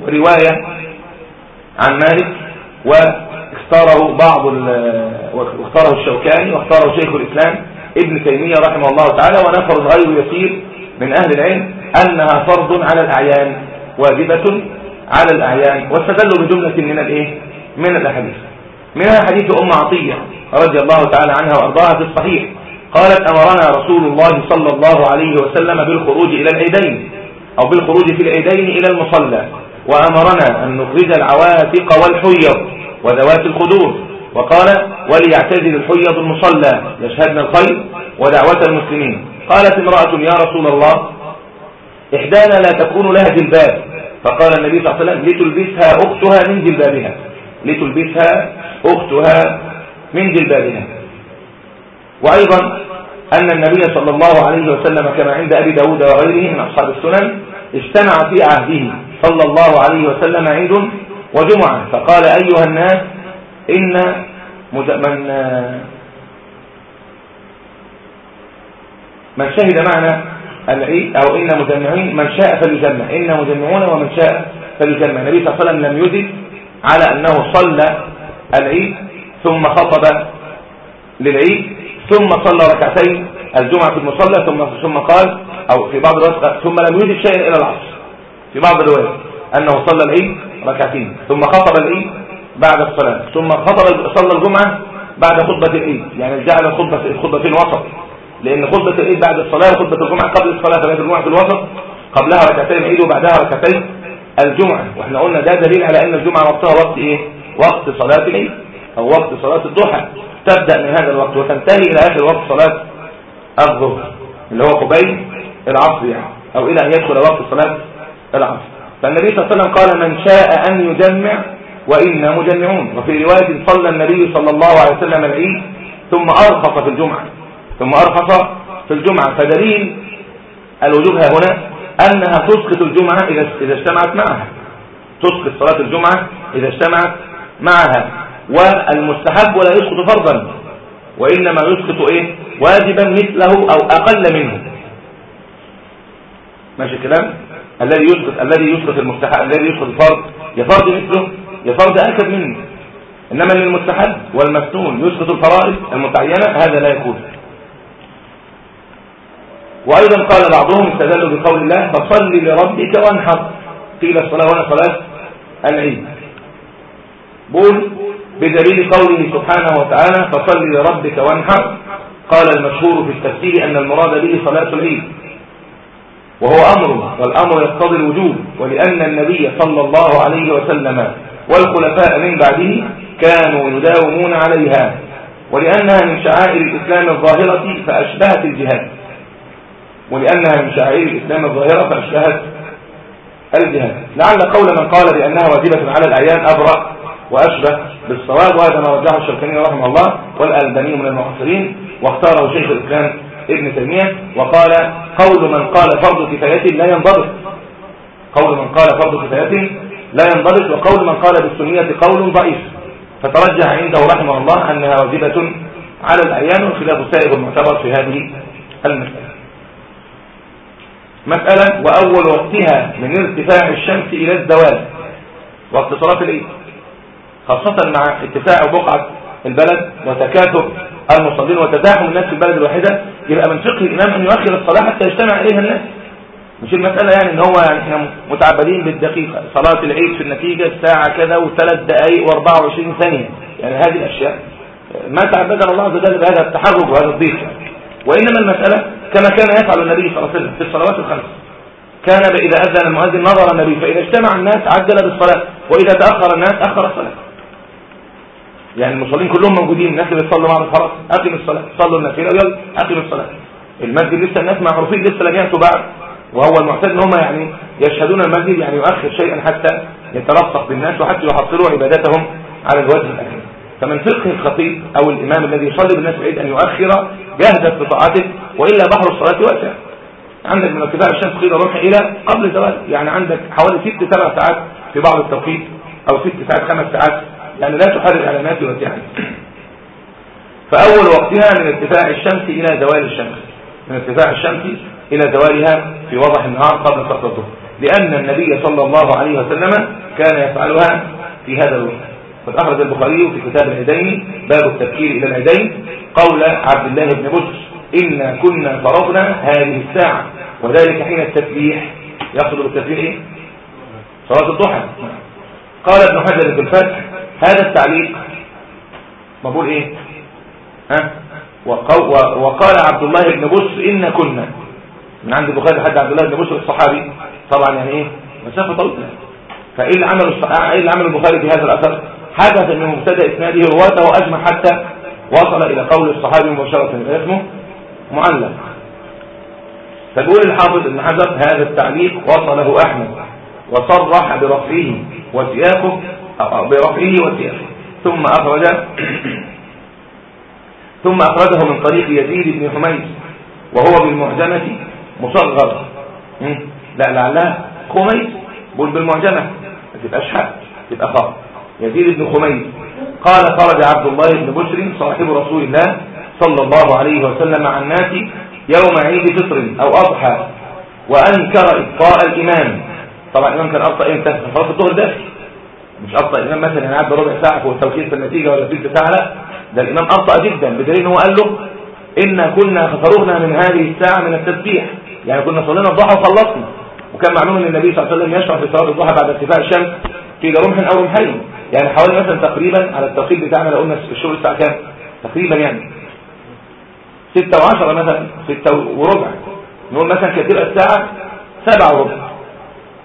ورواية عن مالك واختاره بعض واختاره الشوكاني واختاره شيخ الإسلام ابن تيمية رحمه الله تعالى ونفر غير يسير من أهل العلم أنها فرض على الأعيان واجبة على الأعيان واستدلوا بجملة من الإيه؟ من الأحاديث. منها حديث أم عطية رضي الله تعالى عنها وأرضاها في الصحيح قالت أمرنا رسول الله صلى الله عليه وسلم بالخروج إلى العيدين أو بالخروج في العيدين إلى المصلى وأمرنا أن نخرج العواتق والحيض وذوات الخدور وقال وليعتزل الحيض المصلى يشهدن الخير ودعوة المسلمين. قالت امرأة يا رسول الله إحدانا لا تكون لها جلباب. فقال النبي صلى الله عليه وسلم لتلبسها أختها من جلبابها. لتلبسها أختها من جلبابها. وأيضا أن النبي صلى الله عليه وسلم كما عند أبي داود وغيره من أصحاب السنن اجتمع في عهده صلى الله عليه وسلم عيد وجمعة. فقال أيها الناس إن من من شهد معنا العيد أو إن مجمعين من شاء فليجمع. إن مجمعون ومن شاء فليجمع. النبي صلى الله عليه وسلم لم يزد على أنه صلى العيد ثم خطب للعيد ثم صلى ركعتين الجمعة في المصلى ثم ثم قال أو في بعض الروايات ثم لم يزد شيئا إلى العصر. في بعض الروايات أنه صلى العيد ركعتين ثم خطب العيد بعد الصلاة ثم خطب صلى الجمعة بعد خطبة العيد. يعني جعل الخطبة في الوسط. لأن خطبة العيد بعد الصلاة وخطبة الجمعة قبل الصلاة فبعد الجمعة في الوسط قبلها ركعتين العيد وبعدها ركعتين الجمعة. وإحنا قلنا ده دليل على أن الجمعة وقتها وقت إيه؟ وقت صلاة العيد أو وقت صلاة الضحى. تبدأ من هذا الوقت وتنتهي إلى آخر وقت صلاة الظهر اللي هو قبيل العصر يعني أو إلى أن يدخل وقت صلاة العصر. فالنبي صلى الله عليه وسلم قال من شاء أن يجمع وإنا مجمعون. وفي رواية صلى النبي صلى الله عليه وسلم العيد ثم أرخص في الجمعة. ثم أرخص في الجمعة. فدليل الوجوب هنا أنها تسقط الجمعة إذا اجتمعت معها. تسقط صلاة الجمعة إذا اجتمعت معها. والمستحب ولا يسقط فرضا وإنما يسقط إيه؟ واجبا مثله أو أقل منه. ماشي الكلام؟ الذي يسقط الذي يسقط المستحب الذي يسقط الفرض يا فرض مثله يا فرض أكد منه. إنما للمستحب والمسنون يسقط الفرائض المتعينة هذا لا يكون. وأيضا قال بعضهم استدلوا بقول الله فصل لربك وانحر. قيل الصلاة وأنا صلاة العيد بول بدليل قوله سبحانه وتعالى فصل لربك وانحر. قال المشهور في التفسير أن المراد به صلاة العيد. وهو أمر والأمر يقتضي الوجوب ولأن النبي صلى الله عليه وسلم والخلفاء من بعده كانوا يداومون عليها. ولأنها من شعائر الإسلام الظاهرة فأشبهت الجهاد. ولأنها من شعائر الإسلام الظاهرة فأشبهت الجهاد. لعل قول من قال بأنها واجبة على الأعيان أبرأ وأشبه بالصواب وهذا ما رجعه الشركاني رحمه الله والألباني من المعاصرين واختاره شيخ الإسلام ابن تيمية وقال قول من قال فرض كفاية لا ينضبط. قول من قال فرض كفاية لا ينضبط وقول من قال بالسنية قول ضعيف. فترجح عنده رحمه الله أنها واجبة على الأعيان وخلاف سائر المعتبر في هذه المسألة. مسألة وأول وقتها من ارتفاع الشمس إلى الزوال. وقت صلاة العيد. خاصة مع اتساع بقعة البلد وتكاثر المصلين وتزاحم الناس في البلد الواحدة يبقى من فقه الإمام أن يؤخر الصلاة حتى يجتمع إليها الناس. مش المسألة يعني إن هو يعني إحنا متعبدين بالدقيقة. صلاة العيد في النتيجة الساعة كذا وثلاث دقائق و24 ثانية. يعني هذه الأشياء. ما تعبدنا الله عز وجل بهذا التحرك وهذا الضيق. وإنما المسألة كما كان يفعل النبي صلى الله عليه وسلم في الصلوات الخمس. كان إذا أذن المؤذن نظر النبي فإذا اجتمع الناس عجل بالصلاة وإذا تأخر الناس أخر الصلاة. يعني المصلين كلهم موجودين الناس اللي بتصلوا معنا خلاص أقم الصلاة صلوا النافلة يلا أقم الصلاة. المسجد لسه الناس معروفين لسه لم يأتوا بعد. وهو المعتاد إن هم يعني يشهدون المسجد يعني يؤخر شيئا حتى يتلصق بالناس وحتى يحصلوا عبادتهم على الوجه الأكمل فمن فقه الخطيب أو الإمام الذي يصلي بالناس العيد أن يؤخر جهد استطاعته وإلا بحر الصلاة واسع. عندك من ارتفاع الشمس قيل رمح إلى قبل الزوال يعني عندك حوالي ست سبع ساعات في بعض التوقيت أو ست ساعات خمس ساعات. يعني لا تحرر الناس يوسعها فأول وقتها من ارتفاع الشمس إلى زوال الشمس. من ارتفاع الشمس إلى زوالها في وضح النهار قبل صلاة الظهر. لأن النبي صلى الله عليه وسلم كان يفعلها في هذا الوقت. قد أخرج البخاري في كتاب العيدين باب التفكير إلى العيدين قول عبد الله بن بسر إنا كنا فرضنا هذه الساعة وذلك حين التسبيح. يقصد بالتسبيح إيه؟ صلاة الضحى. قال ابن حجر في الفتح هذا التعليق مقول إيه؟ ها؟ وقال عبد الله بن بسر إن كنا. من عند البخاري حد عبد الله بن بسر الصحابي طبعا يعني إيه؟ مسافة طويلة. فإيه اللي عمل إيه اللي عمل البخاري في هذا الأثر؟ حدث من مبتدا إسناده رواته وأجمع حتى وصل إلى قول الصحابي مباشرة اسمه معلق فبيقول الحافظ ابن حجر هذا التعليق وصله أحمد وصرح برفعه وسياقه برفعه وسياقه. ثم أخرج ثم أخرجه من طريق يزيد بن حميد وهو بالمعجمة مصغر. لا لعلها خميس بقول بالمعجمة ما تبقاش حق تبقى خاطئ يزيد بن خميس. قال خرج عبد الله بن بشر صاحب رسول الله صلى الله عليه وسلم مع الناس يوم عيد فطر أو أضحى وأنكر إبطاء الإمام. طبعا الإمام كان أبطأ إمتى صلاة الظهر ده. مش أبطأ الإمام مثلا يعني عدى ربع ساعة فوق في النتيجة ولا ثلث ساعة لا. ده الإمام أبطأ جدا بدليل هو قال له إن كنا فرغنا من هذه الساعة من التسبيح. يعني كنا صلينا الضحى وخلصنا. وكان معلوم إن النبي صلى الله عليه وسلم يشرع في صلاة الضحى بعد ارتفاع الشمس في رمح أو رمحين. يعني حوالي مثلا تقريبا على التوقيت بتاعنا لو قلنا الشغل الساعة كام؟ تقريبا يعني 6 و10 مثلا 6 وربع. نقول مثلا كانت تبقى الساعة 7 وربع.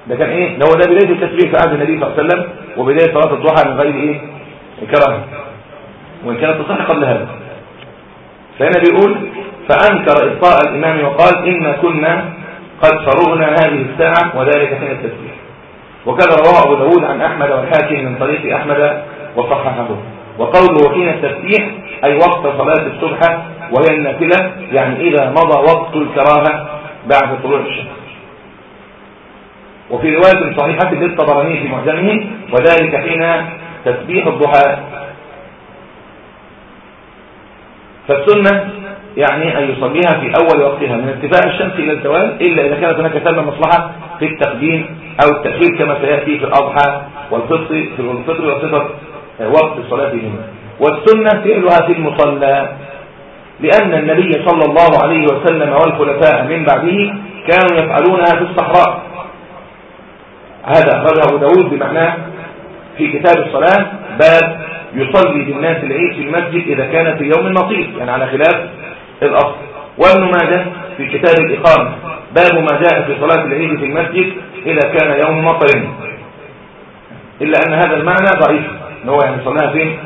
ده كان إيه؟ ده هو ده بداية التسبيح في عهد النبي صلى الله عليه وسلم وبداية صلاة الضحى من غير إيه؟ كراهه وإن كانت تصح قبل هذا. فهنا بيقول فأنكر ابطاء الإمام وقال إن كنا قد فرغنا هذه الساعة وذلك حين التسبيح. وكذا رواه أبو داود عن أحمد والحاكم من طريق أحمد وصححه. وقوله حين التسبيح أي وقت صلاة الصبح وهي النافلة يعني إذا مضى وقت الكراهة بعد طلوع الشمس. وفي رواية صحيحة للطبراني في معجمه وذلك حين تسبيح الضحى. فالسنة يعني أن يصليها في أول وقتها من ارتفاع الشمس إلى الزوال إلا إذا كانت هناك سلم مصلحة في التقديم أو التأخير كما سيأتي في الأضحى والفطر في الفطر وصفة وقت صلاتهما. والسنة فعلها في المصلى لأن النبي صلى الله عليه وسلم والخلفاء من بعده كانوا يفعلونها في الصحراء. هذا أخرجه أبو داود بمعناه في كتاب الصلاة باب يصلي بالناس العيد في المسجد إذا كان في يوم مطير يعني على خلاف الأصل. وابن ماجه في كتاب الإقامة؟ باب ما جاء في صلاة العيد في المسجد إذا كان يوم مطر. إلا أن هذا المعنى ضعيف إن هو يعني صلاها فين؟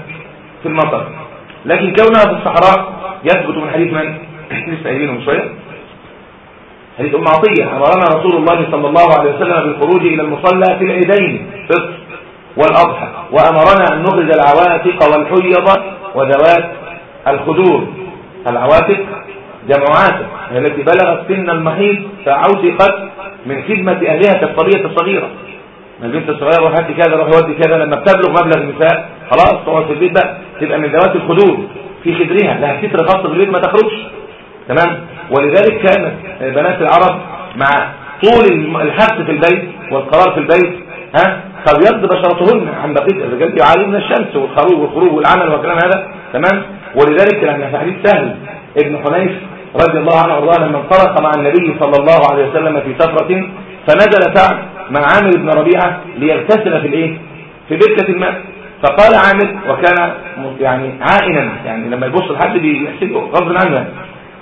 في المطر. لكن كونها في الصحراء يثبت من حديث من؟ لسه قايلينه من شوية. حديث أم عطية أمرنا رسول الله صلى الله عليه وسلم بالخروج إلى المصلى في العيدين فطر والأضحى وأمرنا أن نخرج العواتق والحيض وذوات الخدور. العواتق جمع هي التي بلغت سن المحيط فعوتقت من خدمة أهلها كالصبية الصغيرة. البنت الصغيرة روح هاتي كذا روح ودي كذا لما بتبلغ مبلغ النساء خلاص تقعد في البيت بقى تبقى من ذوات الخدود في خدرها لها ستر خاص في البيت ما تخرجش. تمام؟ ولذلك كانت بنات العرب مع طول الحبس في البيت والقرار في البيت ها؟ فبيض بشرتهن عن بقية الرجال يعانون من الشمس والخروج والخروج والعمل والكلام هذا. تمام؟ ولذلك لأن في حديث سهل ابن حنيف رضي الله عنه وارضاه لما انطلق مع النبي صلى الله عليه وسلم في سفرة فنزل سعد مع عامر بن ربيعة ليغتسل في الإيه؟ في بركة الماء. فقال عامر وكان يعني عائنا يعني لما يبص لحد بيحسبه غصب عنه.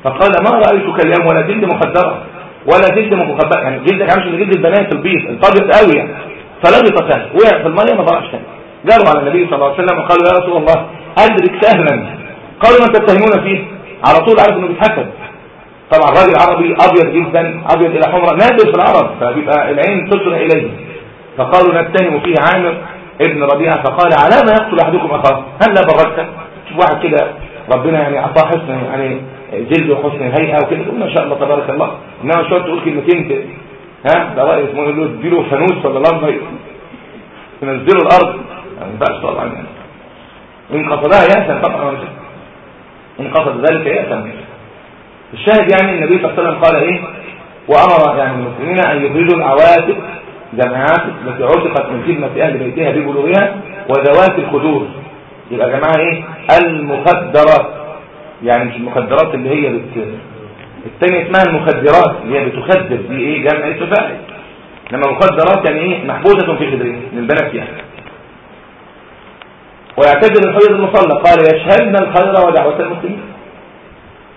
فقال ما رأيتك اليوم؟ ولا جلد مخدرة. ولا جلد مخبأ يعني جلدك عامش من جلد البنات البيض الطابق قوي يعني. فلبط ثاني وقع في المية ما ضاعش ثاني جاروا على النبي صلى الله عليه وسلم وقالوا يا رسول الله أدرك سهلا. قالوا ما تتهمون فيه. على طول عارف إنه بيتحسد. طبعا الراجل عربي أبيض جدا أبيض إلى حمراء نادر في العرب. فبيبقى العين تصل إليه. فقالوا نتهم فيه عامر ابن ربيعة فقال على ما يقتل أحدكم أخاه؟ هل لا شوف واحد كده ربنا يعني أعطاه حسن يعني جلد وحسن الهيئه وكده. تقول ما شاء الله تبارك الله. إنما شوية تقول كلمتين ها؟ ده رأي اسمه يقول له اديله فانوس ولا لمبه تنزله الأرض. يعني بقى طبعا يعني. إن قصدها يأسا طبعا إن قصد ذلك يأسا الشاهد يعني النبي صلى الله عليه وسلم قال إيه؟ وأمر يعني المسلمين أن يخرجوا العواتق جماعات التي عتقت من خدمة أهل بيتها ببلوغها وذوات الخدور يبقى جماعة إيه؟ المخدرات. يعني مش المخدرات اللي هي بت الثانية اسمها المخدرات اللي هي بتخدر دي إيه؟ جمع اسم فاعل لما مخدرات يعني إيه؟ محبوسة في خدرين للبنات يعني. ويعتذر الحيض المصلى. قال يشهدنا الخير ودعوة المسلمين.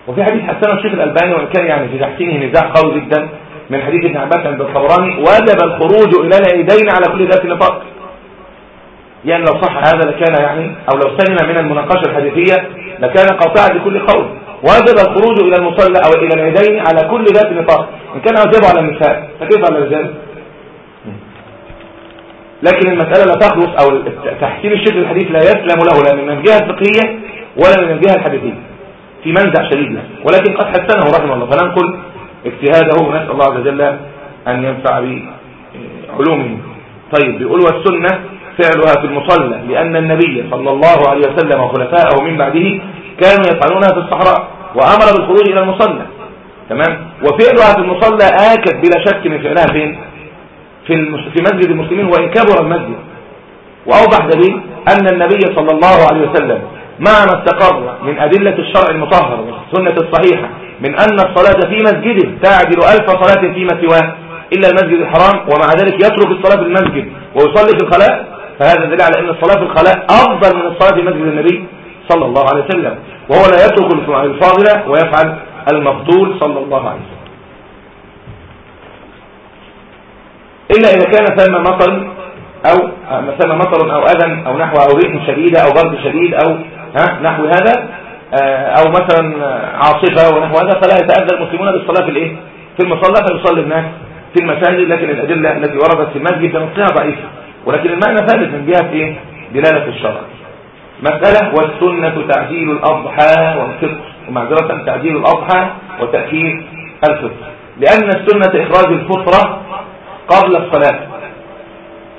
وفي حديث حسنه الشيخ الألباني وإن كان يعني في تحسينه نزاع قوي جدا من حديث ابن عباس عند الطبراني وجب الخروج إلى العيدين على كل ذات نفاق. يعني لو صح هذا لكان يعني أو لو سلم من المناقشة الحديثية لكان قاطعا لكل قول. وجب الخروج إلى المصلى أو إلى العيدين على كل ذات نطاق إن كان واجب على النساء فكيف على الرجال؟ لكن المسألة لا تخلص أو تحسين الشكل الحديث لا يسلم له لا من الجهة الفقهية ولا من الجهة الحديثية في منزع شديد. له ولكن قد حسنه رحمه الله. فننقل اجتهاده ونسأل الله عز وجل أن ينفع بعلومه. طيب بيقول والسنة فعلها في المصلى لأن النبي صلى الله عليه وسلم وخلفائه من بعده كانوا يفعلونها في الصحراء وأمر بالخروج إلى المصلى. تمام؟ وفعلها في المصلى آكد بلا شك من فعلها فين؟ في, في مسجد المسلمين وإن كبر المسجد. وأوضح دليل أن النبي صلى الله عليه وسلم مع ما استقر من أدلة الشرع المطهر والسنة الصحيحة من أن الصلاة في مسجده تعدل ألف صلاة فيما سواه إلا المسجد الحرام ومع ذلك يترك الصلاة في المسجد ويصلي في الخلاء فهذا دليل على أن الصلاة في الخلاء أفضل من الصلاة في مسجد النبي صلى الله عليه وسلم وهو لا يترك الفاضلة ويفعل المفضول صلى الله عليه وسلم. إلا إذا كان ثم مطر أو ثم مطر أو أذى أو نحو أو ريح شديدة أو برد شديد أو ها نحو هذا آه، أو مثلا عاصفة ونحو هذا فلا يتأذى المسلمون بالصلاة في الإيه؟ في المصلى فيصلي الناس في المساجد لكن الأدلة التي وردت في المسجد بنصها ضعيفة. ولكن المعنى ثابت من جهة إيه؟ دلالة الشرع. مسألة والسنة تعجيل الأضحى والفطر. ومعذرة تعجيل الأضحى وتأخير الفطر. لأن السنة إخراج الفطرة قبل الصلاة.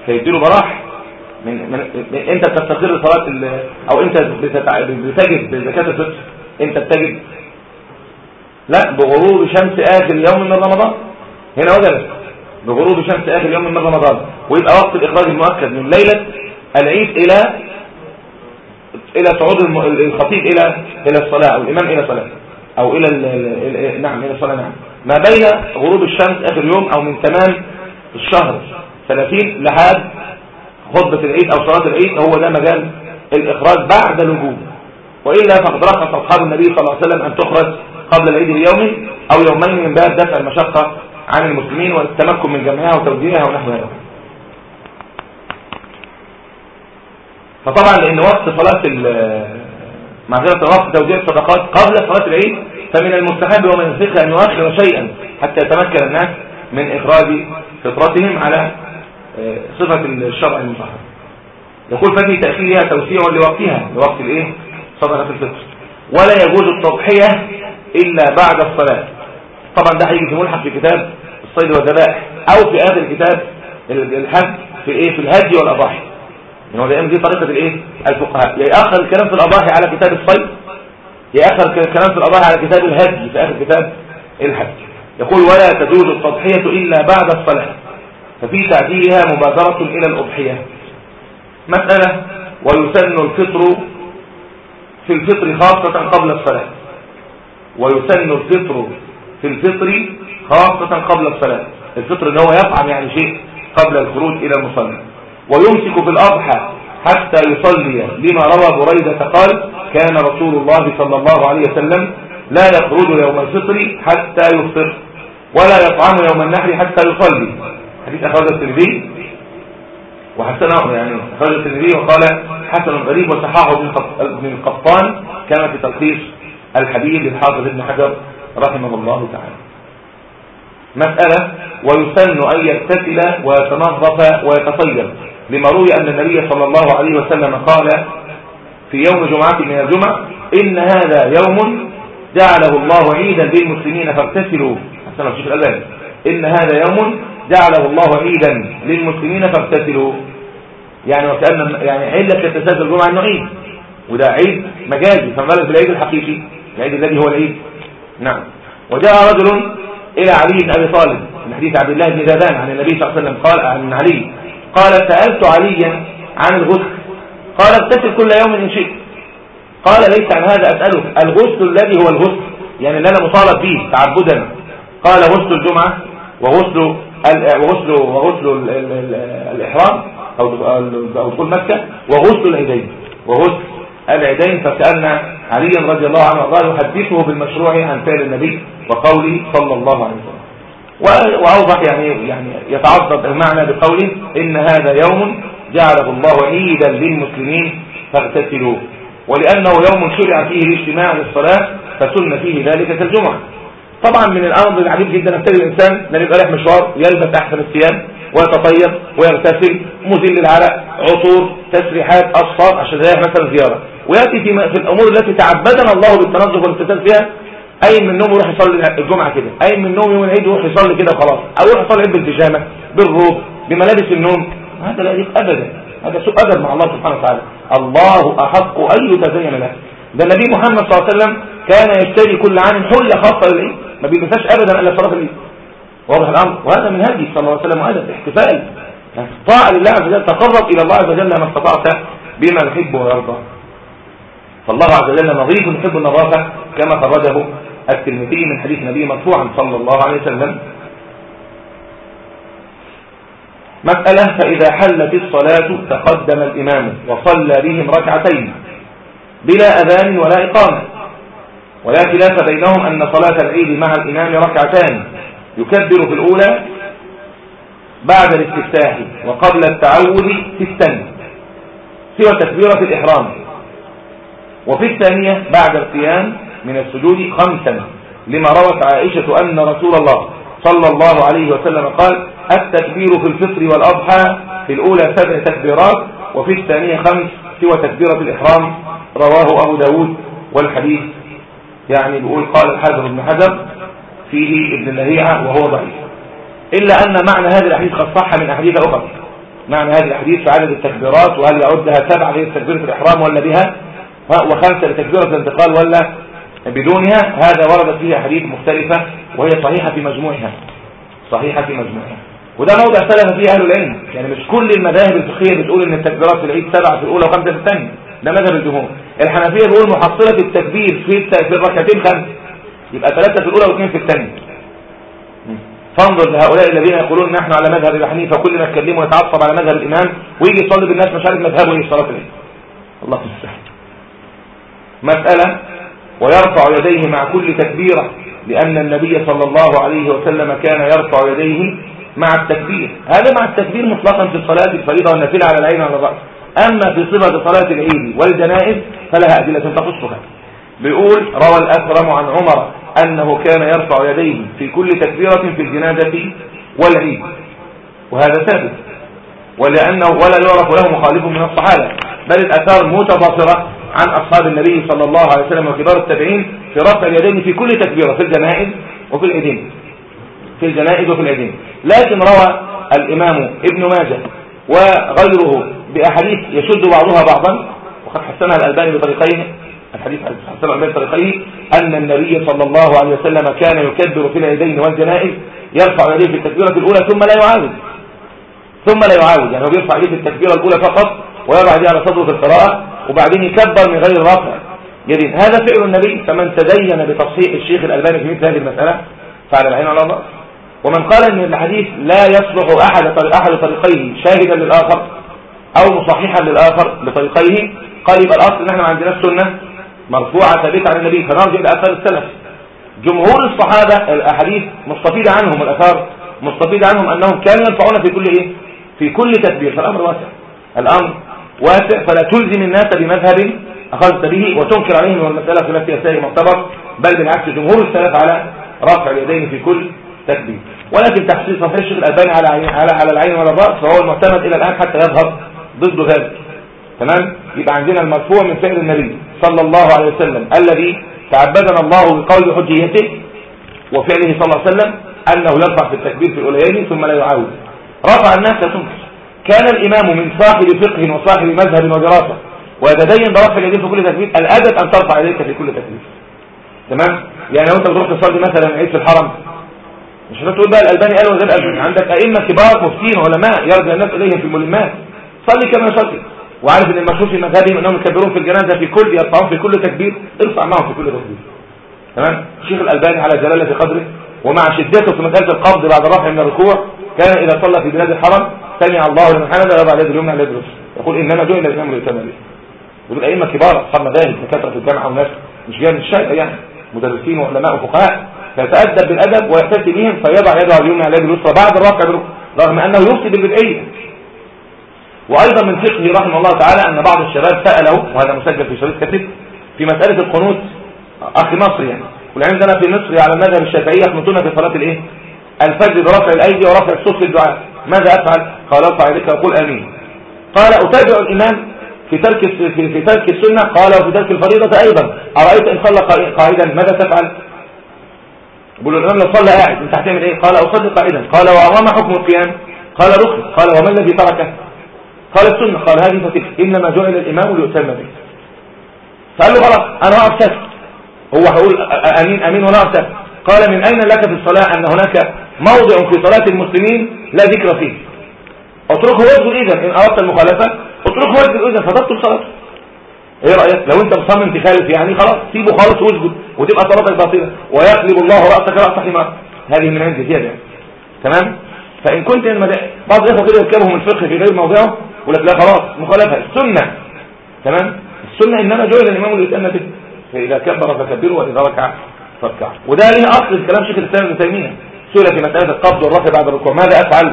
فيديله براح. من, من, من انت بتستقر صلاة أو انت بتجد بزكاة الفطر. انت بتجد لا بغروب شمس آخر يوم من رمضان. هنا وجدت. بغروب شمس آخر يوم من رمضان. ويبقى وقت الإخراج المؤكد من ليلة العيد إلى إلى صعود الخطيب إلى إلى الصلاة أو الإمام إلى الصلاة أو إلى نعم إلى الصلاة نعم. ما بين غروب الشمس آخر يوم أو من تمام الشهر 30 لحد خطبة العيد أو صلاة العيد هو ده مجال الإخراج بعد الوجوب وإلا فقد رخص أصحاب النبي صلى الله عليه وسلم أن تخرج قبل العيد بيوم أو يومين من باب دفع المشقة عن المسلمين والتمكن من جمعها وتوزيعها ونحو فطبعا لأن وقت صلاة معذرة وقت توزيع الصدقات قبل صلاة العيد فمن المستحب ومن الفقه أن يؤخر شيئا حتى يتمكن الناس من إخراج فطرتهم على آه، صفة الشرع المطهر. يقول ففي تأخيرها توسيع لوقتها لوقت الإيه؟ صدقة الفطر. ولا يجوز التضحية إلا بعد الصلاة. طبعا ده هيجي في ملحق في كتاب الصيد والذبائح أو في آخر كتاب الحج في الايه في الهدي والأضاحي. يعني هو دائما دي طريقة الإيه؟ الفقهاء. يأخر الكلام في الأضاحي على كتاب الصيد يأخر الكلام في الأضاحي على كتاب الهدي في آخر كتاب الحج يقول ولا تجوز التضحية إلا بعد الصلاة. ففي تعديلها مبادرة إلى الأضحية. مسألة ويسن الفطر في الفطر خاصة قبل الصلاة. ويسن الفطر في الفطر خاصة قبل الصلاة. الفطر ان هو يطعم يعني شيء قبل الخروج إلى المصلى ويمسك في الاضحى حتى يصلي. لما روى بريدة قال كان رسول الله صلى الله عليه وسلم لا يخرج يوم الفطر حتى يفطر. ولا يطعم يوم النحر حتى يصلي. حديث أخرج الترمذي. وحسنه يعني أخرج الترمذي وقال حسن غريب وصححه ابن القطان كما في تلخيص الحديث للحافظ ابن حجر رحمه الله تعالى. مسألة ويسن أن يغتسل ويتنظف ويتطيب لما روي أن النبي صلى الله عليه وسلم قال في يوم جمعة من الجمع إن هذا يوم جعله الله عيدا للمسلمين فاغتسلوا. حسن الشيخ الألباني إن هذا يوم جعله الله عيدا للمسلمين فاغتسلوا يعني وكأن يعني علة اغتسال الجمعة أنه عيد. وده عيد مجازي. فما بالك بالعيد الحقيقي. العيد الذي هو العيد. نعم. وجاء رجل إلى علي بن أبي طالب. من حديث عبد الله بن زادان عن النبي صلى الله عليه وسلم. قال عن علي. قال سألت عليا عن الغسل. قال اغتسل كل يوم إن شئت. قال ليس عن هذا أسألك. الغسل الذي هو الغسل. يعني اللي أنا مطالب به تعبدا. قال غسل الجمعة وغسل وغسل وغسل الإحرام أو دخول مكة وغسل العيدين. وغسل العيدين فكأن علي رضي الله عنه قال يحدثه بالمشروع عن فعل النبي وقوله صلى الله عليه وسلم. وأوضح يعني يعني يتعضد المعنى بقوله إن هذا يوم جعله الله عيدا للمسلمين فاغتسلوا ولأنه يوم شرع فيه الاجتماع للصلاة فسن فيه ذلك كالجمعة. طبعا من الأمر العجيب جدا نبتدي الإنسان لما يبقى رايح مشوار يلبس أحسن الثياب ويتطيب ويغتسل مزيل للعرق عطور تسريحات أصفار عشان رايح مثلا زيارة. ويأتي في, في الأمور التي تعبدنا الله بالتنظف والاغتسال فيها أي من النوم يروح يصلي الجمعة كده أي من النوم يوم العيد يروح يصلي كده وخلاص. أو يروح يصلي العيد بالبيجامة بالروب بملابس النوم. هذا لا يليق أبدا. هذا سوء أدب مع الله سبحانه وتعالى. الله أحق أن يتزين له. ده النبي محمد صلى الله عليه وسلم كان يشتري كل عام حلة خاصة للعيد. ما بيلبسهاش أبدا إلا صلاة العيد. واضح الأمر. وهذا من هدي صلى الله عليه وسلم وهذا احتفال طاعة لله عز وجل تقرب إلى الله عز وجل ما استطعت بما يحب ويرضى. فالله عز وجل نظيف يحب النظافة كما خرجه الترمذي من حديث النبي مرفوعا صلى الله عليه وسلم. مسألة فإذا حلت الصلاة تقدم الإمام وصلى بهم ركعتين بلا أذان ولا إقامة. ولا خلاف بينهم أن صلاة العيد مع الإمام ركعتان يكبر في الأولى بعد الاستفتاح وقبل التعوذ في الثانية سوى تكبيرة الإحرام. وفي الثانية بعد القيام من السجود خمسا لما روت عائشة أن رسول الله صلى الله عليه وسلم قال التكبير في الفطر والأضحى في الأولى سبع تكبيرات وفي الثانية خمس سوى تكبيرة الإحرام رواه أبو داود والحديث يعني بيقول قال الحجر بن حجر فيه ابن اللهيعة وهو ضعيف. إلا أن معنى هذه الأحاديث قد صح من أحاديث أخرى معنى هذه الأحاديث في عدد التكبيرات وهل يعدها سبعة غير تكبيرة الإحرام ولا بها؟ وخمسة لتكبيرة الانتقال ولا بدونها؟ هذا ورد فيها حديث مختلفة وهي صحيحة في مجموعها. صحيحة في مجموعها. وده موضع سلف فيه أهل العلم. يعني مش كل المذاهب الفقهية بتقول إن التكبيرات في العيد سبعة في الأولى وخمسة في الثانية. ده مذهب الجمهور. الحنفية بيقول محصلة التكبير في الركعتين خمسة يبقى ثلاثة في الأولى واثنين في الثانية. فانظر لهؤلاء الذين يقولون نحن على مذهب ابي حنيفه كل ما يتكلموا يتعصب على مذهب الإمام ويجي يصلي بالناس مش عارف مذهبه إيه صلاه العيد الله المستعان. مسألة ويرفع يديه مع كل تكبيرة لأن النبي صلى الله عليه وسلم كان يرفع يديه مع التكبير. هذا مع التكبير مطلقا في الصلاة الفريضة والنافلة على العين وعلى الرأس. أما في صفة صلاة العيد والجنائز فلها ادله تخصها بيقول روى الأكرم عن عمر أنه كان يرفع يديه في كل تكبيرة في الجنازة والعيد وهذا ثابت. ولأنه ولا يعرف له مخالف من الصحابة بل الأثار متباصرة عن أصحاب النبي صلى الله عليه وسلم وكبار التابعين في رفع اليدين في كل تكبيرة في الجنائز وفي العيدين. في الجنائز وفي العيدين. لكن روى الإمام ابن ماجه وغيره بأحاديث يشد بعضها بعضا. وقد حسنها الألباني بطريقين الحديث الصحابة من طريقيه أن النبي صلى الله عليه وسلم كان يكبر في العيدين والجنائز يرفع يديه في التكبيرة الأولى ثم لا يعاود. ثم لا يعاود يعني هو بيرفع يديه في التكبيرة الأولى فقط ويضع يديه على صدره في القراءة وبعدين يكبر من غير رفع جديد هذا فعل النبي فمن تدين بتصحيح الشيخ الألباني في مثل هذه المسألة فعلى العين على الله. ومن قال إن الحديث لا يصلح أحد أحد طريقيه شاهدا للآخر أو مصححا للآخر بطريقيه قال يبقى الأصل إن إحنا ما عندناش سنة مرفوعة ثابتة عن النبي فنرجع لاثار السلف. جمهور الصحابة الأحاديث مستفيده عنهم الآثار مستفيده عنهم أنهم كانوا ينفعون في كل إيه؟ في كل تدبير. فالأمر واسع. الأمر واسع فلا تلزم الناس بمذهب أخذت به وتنكر عليهم والمسألة خلاف سياسي معتبر بل بالعكس جمهور السلف على رفع اليدين في كل تكبير ولكن تحصيل صحيح الشيخ الألباني على على على العين ولا الرأس فهو المعتمد إلى الآن حتى يظهر ضد ذلك تمام؟ يبقى عندنا المرفوع من فعل النبي صلى الله عليه وسلم الذي تعبدنا الله بقول حجيته وفعله صلى الله عليه وسلم أنه يرفع في التكبير في الأوليين ثم لا يعاود رفع الناس تنكر كان الإمام من صاحب فقه وصاحب مذهب ودراسة ويتدين برفع اليدين في كل تكبير الأدب أن ترفع يديك في كل تكبير. تمام؟ يعني لو أنت بتروح تصلي مثلا عيد في الحرم مش هتقول بقى الألباني قال وغير الألباني. عندك أئمة كبار مفتين علماء يرجع الناس إليهم في الملمات. صلي كما يصلي وعارف إن المشهور في مذهبهم أنهم يكبرون في الجنازة في كل يرفعون في كل تكبير. ارفع معهم في كل تكبير. تمام؟ الشيخ الألباني على جلالة قدره ومع شدته في مساله القبض بعد الرفع من الركوع كان إذا صلى في بلاد الحرم سمع الله لمن حمده يضع اليد اليمنى على اليد اليسرى يقول إنما جئنا الإمام ليتم به يقول ائمه كبار اصحاب مذاهب دكاترة في الجامعة وناس مش جاية من الشارع يعني. مدرسين وعلماء وفقهاء. فيتأدب بالأدب ويحتسي بهم فيضع يده اليمنى على اليد اليسرى بعد الرفع رغم أنه يفسد بالبدعية. وأيضا من فقهه رحمه الله تعالى أن بعض الشباب سأله وهذا مسجل في شريط كتب في مسألة القنوت أخي مصر يعني والعندنا في مصر على المذهب الشافعي يقنطون في صلاة الإيه؟ الفجر برفع الأيدي ورفع الصوت في الدعاء. ماذا أفعل؟ قال ارفع يدك وقول آمين. قال أتابع الإمام في ترك في, ترك السنة؟ قال وفي ترك الفريضة أيضا. أرأيت إن صلى قائدا ماذا تفعل؟ بقول الإمام لو صلى قاعد انت هتعمل إيه؟ قال أصلي قائدا قال وما حكم القيام؟ قال ركن. قال وما الذي تركه قال السنة قال هذه فتك إنما جعل الإمام ليؤتم به. فقال له خلاص أنا هقف ساكت هو هقول أمين أمين ولا أقف قال من أين لك في الصلاة أن هناك موضع في صلاة المسلمين لا ذكر فيه؟ اتركه واسجد إذا إن أردت المخالفة اتركه واسجد إذا فتبطل صلاته إيه رأيك؟ لو أنت مصمم تخالف يعني خلاص سيبه خالص واسجد وتبقى صلاتك باطلة. ويقلب الله رأسك رأس حمار. هذه من عند زيادة. يعني. تمام؟ فإن كنت بعض الإخوة كده من الفقه في غير موضعه. يقول لك لا خلاص مخالفة السنة. تمام؟ السنة إنما جعل الإمام يتأنى به فإذا كبر فكبره وإذا ركع فاركع. وده ليه أصل في كلام شيخ الإسلام ابن تيمية. سئل في مسألة القبض والرفع بعد الركوع. ماذا أفعل؟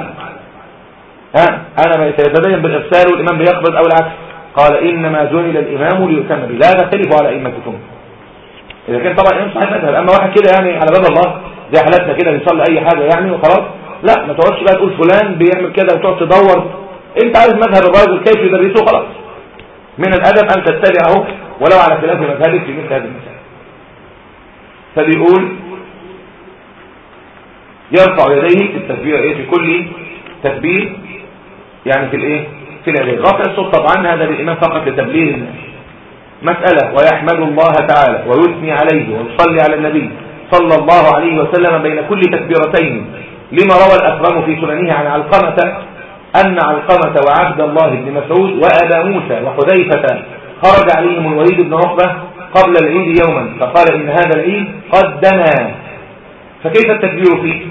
ها؟ أنا سيتبين بالإرسال والإمام بيقبض أو العكس. قال إنما جعل الإمام ليؤتم به. لا تختلف على أئمتكم. إذا كان طبعا إمام صحيح مذهب أما واحد كده يعني على باب الله زي حالاتنا كده بيصلي أي حاجة يعني وخلاص. لا ما تقعدش بقى تقول فلان بيعمل كده وتقعد تدور أنت عايز مذهب الراجل كيف يدرسه خلاص. من الأدب أن تتبعه ولو على خلاف مذهبك في مثل هذه المسائل فبيقول يرفع يديه في التكبير إيه؟ في كل تكبير يعني في الإيه؟ في العليه رفع الصوت طبعا هذا للإمام فقط لتبليغ الناس مسألة ويحمد الله تعالى ويثني عليه ويصلي على النبي صلى الله عليه وسلم بين كل تكبيرتين لما روى الأكرم في سننه عن علقمة أن علقمة وعبد الله بن مسعود وأبا موسى وحذيفة خرج عليهم الوليد بن عقبة قبل العيد يوما فقال إن هذا العيد قد دنا. فكيف التكبير فيه؟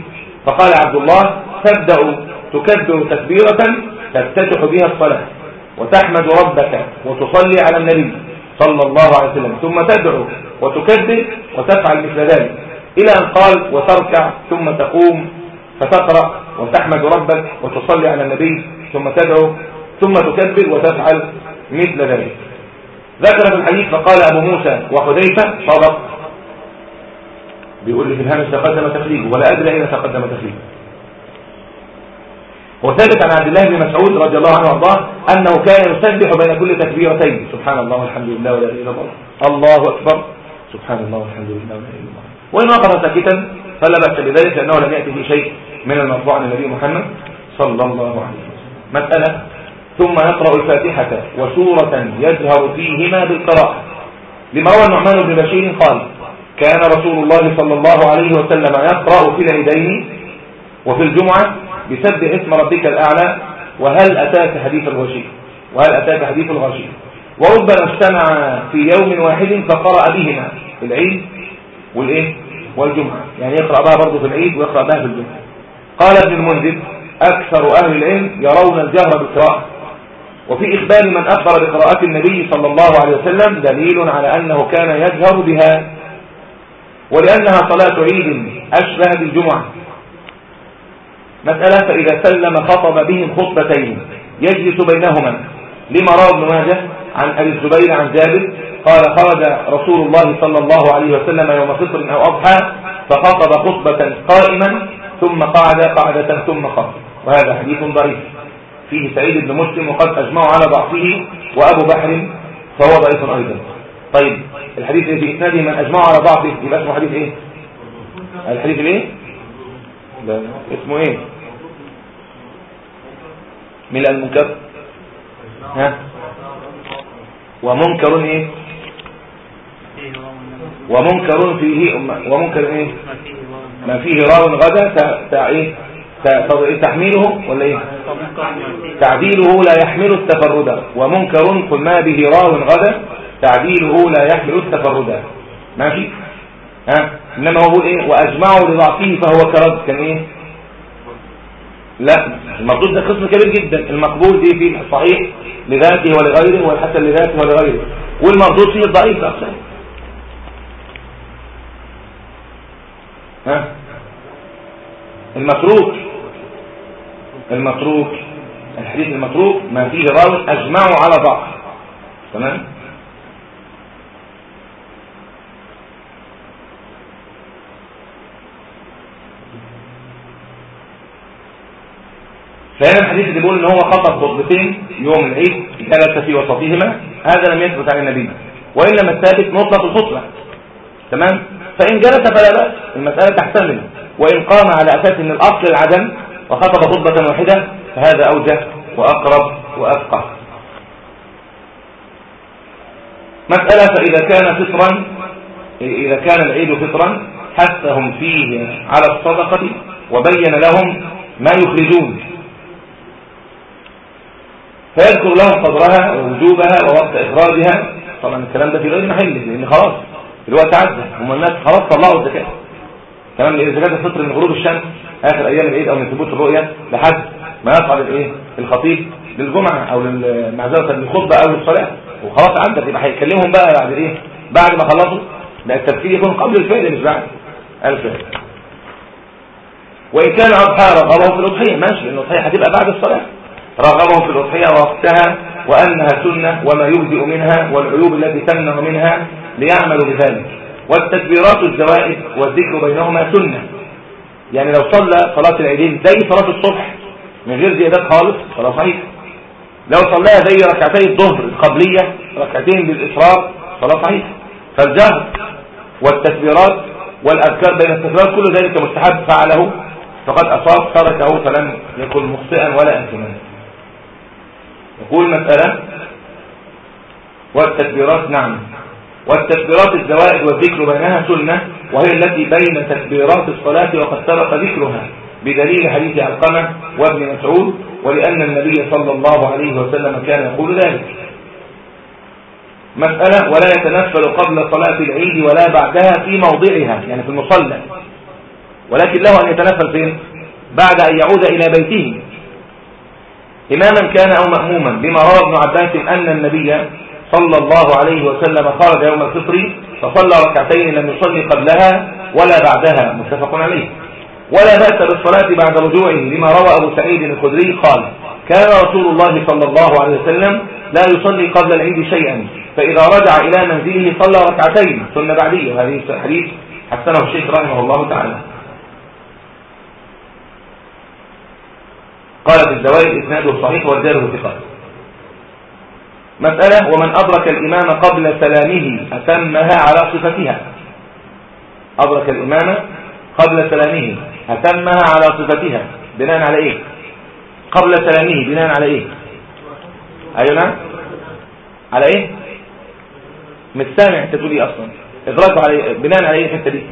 فقال عبد الله تبدأ تكبر تكبيرة تفتتح بها الصلاة وتحمد ربك وتصلي على النبي صلى الله عليه وسلم ثم تدعو وتكبر وتفعل مثل ذلك إلى أن قال وتركع ثم تقوم فتقرأ وتحمد ربك وتصلي على النبي ثم تدعو ثم تكبر وتفعل مثل ذلك. ذكر في الحديث فقال أبو موسى وحذيفة صدق. بيقول لي في الهامش تقدم تخليل ولا أدري أين تقدم تخليل وثابت عن عبد الله بن مسعود رضي الله عنه وأرضاه أنه كان يسبح بين كل تكبيرتين. سبحان الله والحمد لله ولا إله إلا الله. الله أكبر. سبحان الله والحمد لله ولا إله إلا الله. وإن وقف ساكتا فلا بأس بذلك لأنه لم يأتي شيء. من المرفوع عن النبي محمد صلى الله عليه وسلم. مسألة ثم يقرأ الفاتحة وسورة يجهر فيهما بالقراءة. لما روى النعمان بن بشير قال كان رسول الله صلى الله عليه وسلم يقرأ في العيدين وفي الجمعة بسبح اسم ربك الأعلى وهل أتاك حديث الغشي؟ وهل أتاك حديث الغشي؟ وربما اجتمع في يوم واحد فقرأ بهما العيد والإيه؟ والجمعة. يعني يقرأ بها برضه في العيد ويقرأ بها في الجمعة. قال ابن المنذر أكثر أهل العلم يرون الجهر بالقراءة وفي إخبار من أخبر بقراءة النبي صلى الله عليه وسلم دليل على أنه كان يجهر بها ولأنها صلاة عيد أشبه بالجمعة. مسألة فإذا سلم خطب بهم خطبتين يجلس بينهما. لما روى ابن ماجه عن أبي الزبير عن جابر قال خرج رسول الله صلى الله عليه وسلم يوم فطر أو أضحى فخطب خطبة قائما ثم قعد قعدة ثم خطب وهذا حديث ضعيف فيه سعيد بن مسلم وقد أجمعوا على ضعفه وأبو بحر فهو ضعيف أيضا. طيب الحديث اللي في من أجمعوا على ضعفه يبقى اسمه حديث إيه؟ الحديث الايه لا اسمه إيه؟ من المنكر. ها؟ ومنكر إيه؟ ومنكر فيه ومنكر إيه؟ ما فيه راو غدا تاع إيه؟ تحميله ولا إيه؟ تعديله لا يحمل التفرد ومنكر قل ما به راو غدا تعديله لا يحمل التفرد. ماشي ها؟ إنما هو إيه؟ واجمعوا لضعفه فهو كرد. كان إيه؟ لا المردود ده قسم كبير جدا. المقبول دي في الصحيح لذاته ولغيره والحسن لذاته ولغيره. والمردود فيه الضعيف أصلا. ها؟ المتروك. المتروك. الحديث المتروك ما فيه راوي اجمعوا على ضعف تمام؟ فهنا الحديث اللي بيقول إن هو خطب خطبتين يوم العيد جلس في وسطهما هذا لم يثبت عن النبي وان لم الثابت مطلق الخطبة. تمام؟ فإن جلس فلا بأس المسألة تحتمل. وإن قام على أساس إن الأصل العدم وخطب خطبة واحدة فهذا أوجه وأقرب وافقه مسألة فإذا كان فطرا إذا كان العيد فطرا حثهم فيه على الصدقة وبين لهم ما يخرجون. فيذكر لهم قدرها ووجوبها ووقت إخراجها. طبعا الكلام ده في غير محله لأن خلاص الوقت عدى. هم الناس خلاص طلعوا الزكاة. كمان زكاة الفطر من غروب الشمس آخر أيام العيد أو من ثبوت الرؤية لحد ما يصعد الإيه الخطيب للجمعة أو معذرة للخطبة أو للصلاة. وخلاص عدى يبقى هيكلمهم بقى بعد إيه؟ بعد ما خلصوا. لا التفكير يكون قبل الفعل مش بعد. الفعل. وإن كان أضحى رغبه في الأضحية. ماشي لأن الأضحية هتبقى بعد الصلاة. رغبهم في الأضحية ووقتها وأنها سنة وما يجزئ منها والعيوب التي تمنع منها ليعملوا بذلك. والتكبيرات الزوائد والذكر بينهما سنة. يعني لو صلى صلاة العيدين زي صلاة الصبح من غير زيادات خالص فلا صحيح. لو صلاها زي ركعتي الظهر القبلية ركعتين بالإسرار فلا صحيح. فالجهر والتكبيرات والأذكار بين التكبيرات كل ذلك مستحب فعله. فقد أصاب تركه فلم يكن مخطئا ولا أثما يقول مسألة والتكبيرات نعم. والتكبيرات الزوائد والذكر بينها سنة وهي التي بين تكبيرات الصلاة وقد سبق ذكرها بدليل حديث علقمة وابن مسعود ولأن النبي صلى الله عليه وسلم كان يقول ذلك. مسألة ولا يتنفل قبل صلاة العيد ولا بعدها في موضعها يعني في المصلى. ولكن له أن يتنفل فين؟ بعد أن يعود إلى بيته. إماما كان أو مأموما بما روى ابن عباس أن النبي صلى الله عليه وسلم خرج يوم الفطر فصلى ركعتين لم يصلي قبلها ولا بعدها متفق عليه. ولا بأس بالصلاة بعد رجوعه لما روى أبو سعيد الخدري قال كان رسول الله صلى الله عليه وسلم لا يصلي قبل العيد شيئا فإذا رجع إلى منزله صلى ركعتين ثم بعديه. وهذه الحديث حسنه الشيخ رحمه الله تعالى. قال في الزوائد إسناده صحيح ورجاله ثقات مسألة ومن أدرك الإمام قبل سلامه أتمها على صفتها. أدرك الإمام قبل سلامه أتمها على صفتها. بناء على إيه؟ قبل سلامه بناء على إيه؟ أيوة نعم. على إيه؟ مش سامع أنت تقول إيه أصلا. إدراكه على إيه؟ بناء على إيه الحتة دي؟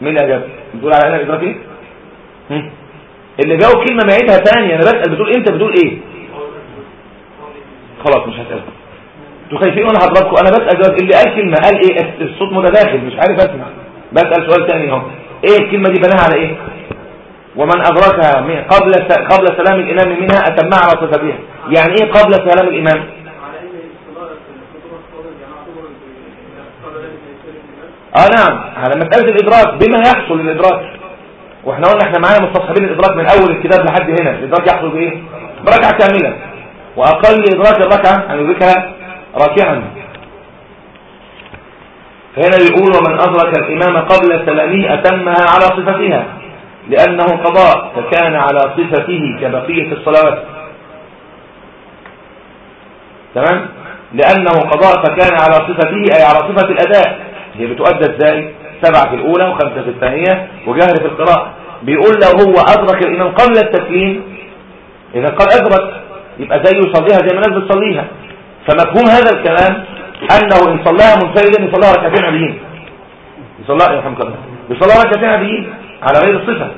مين اللي أجاب بتقول على أنا إدراك إيه اللي جاوب كلمة معيدها ثانية أنا بسأل بتقول أنت بتقول إيه؟ خلاص مش هسأل أنتوا خايفين وأنا هضربكم أنا بسأل جواب اللي قال كلمة قال إيه؟ الصوت متداخل مش عارف أسمع. بسأل سؤال ثاني أهو. إيه الكلمة دي بناها على إيه؟ ومن أدركها قبل قبل سلام الإمام منها أتمها على يعني إيه قبل سلام الإمام؟ آه نعم على مسألة الإدراك. بما يحصل الإدراك. وإحنا قلنا إحنا معانا مستصحبين الإدراك من أول الكتاب لحد هنا. الإدراك يحصل بإيه؟ بركعة كاملة. وأقل إدراك الركعة أن يدركها راكعا. فهنا يقول ومن أدرك الإمام قبل سلامه أتمها على صفتها لأنه قضاء فكان على صفته كبقية الصلوات. تمام؟ لأنه قضاء فكان على صفته أي على صفة الأداء. هي بتؤدى إزاي سبعة في الأولى وخمسة في الثانية وجهر في القراءة. بيقول لو هو أدرك الإمام قبل التسليم إذا قال أدرك يبقى زي يصليها زي ما الناس بتصليها. فمفهوم هذا الكلام أنه إن صلاها منفردا يصليها ركعتين عاديين. يصليها يا محمد الله. يصليها ركعتين عاديين على غير الصفة.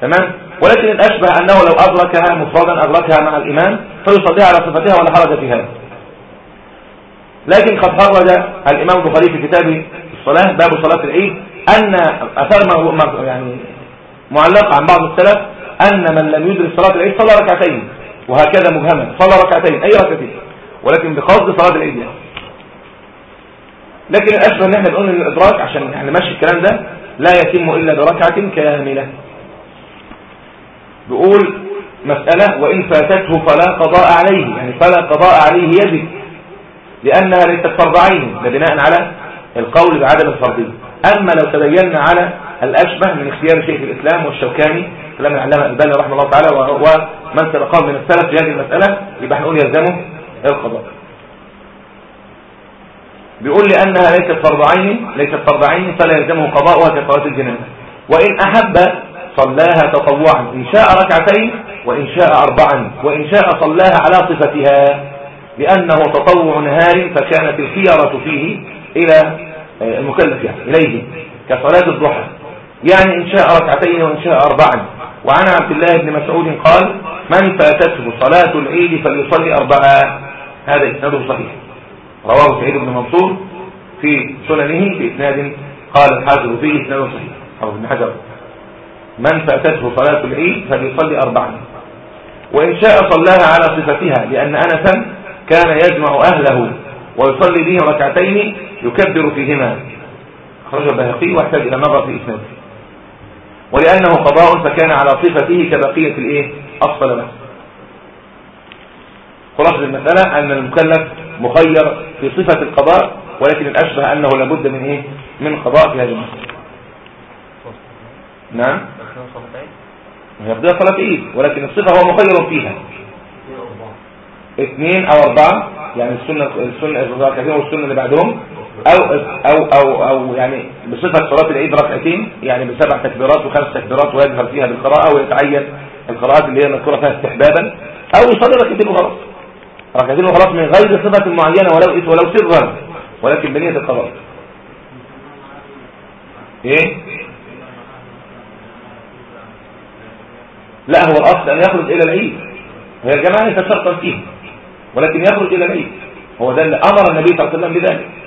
تمام؟ ولكن الأشبه أنه لو أدركها مفردا أدركها مع الإمام فيصليها على صفتها ولا حرج في هذا لكن قد خرج الإمام البخاري في كتابه الصلاة باب صلاة العيد أن أثر يعني معلق عن بعض السلف أن من لم يدرك صلاة العيد صلى ركعتين. وهكذا مبهما. صلى ركعتين. أي ركعتين ولكن بقصد صلاة العيد يعني. لكن الأشبه إن إحنا نقول الإدراك عشان إحنا ماشي الكلام ده لا يتم إلا بركعة كاملة. بيقول مسألة وإن فاتته فلا قضاء عليه. يعني فلا قضاء عليه يجب. لأنها ليست فرض عين. ده بناء على القول بعدم الفرضية أما لو تبينا على الأشبه من اختيار شيخ الإسلام والشوكاني كلام العلامة الباني رحمه الله تعالى ومن سبقه من السلف في هذه المسألة يبقى هنقول يلزمه القضاء. بيقول لأنها ليست فرض عين ليست فرض عين فلا يلزمه قضاؤها كصلاة الجنازة. وإن أحب صلاها تطوعا إن شاء ركعتين وإن شاء أربعا وإن شاء صلاها على صفتها. لأنه تطوع نهار فكانت الخيارة فيه إلى آه، المكلف يعني إليه كصلاة الضحى. يعني إن شاء ركعتين وإن شاء أربعا. وعن عبد الله بن مسعود قال من فاتته صلاة العيد فليصلي أربعا هذا إسناده صحيح. رواه سعيد بن منصور في سننه بإسناد قال الحافظ فيه إسناده صحيح. حافظ بن حجر. من فاتته صلاة العيد فليصلي أربعا وإن شاء صلاها على صفتها لأن أنسا كان يجمع أهله ويصلي بهم ركعتين يكبر فيهما. خرج البهقي وأحتاج إلى نظر في إسناده. ولأنه قضاء فكان على صفته كبقية الإيه؟ الصلاة خلاصة المسألة أن المكلف مخير في صفة القضاء ولكن الأشبه أنه لابد من إيه؟ من قضاء في هذه المسألة. نعم؟ هي قضية صلاة عيد ولكن الصفة هو مخير فيها. اثنين أو أربعة يعني السنة السنة الركعتين والسنة اللي بعدهم أو أو أو أو يعني بصفة صلاة العيد ركعتين يعني بسبع تكبيرات وخمس تكبيرات ويجهر فيها بالقراءة ويتعين القراءات اللي هي مذكورة فيها استحبابا أو يصلي ركعتين وخلاص. ركعتين وخلاص من غير صفة معينة ولو ولو سرا ولكن بنية القضاء. إيه؟ لا هو الأصل أن يخرج إلى العيد. هي الجماعة ليس شرطا فيه ولكن يخرج إلى العيد. هو ده اللي أمر النبي صلى الله عليه وسلم بذلك.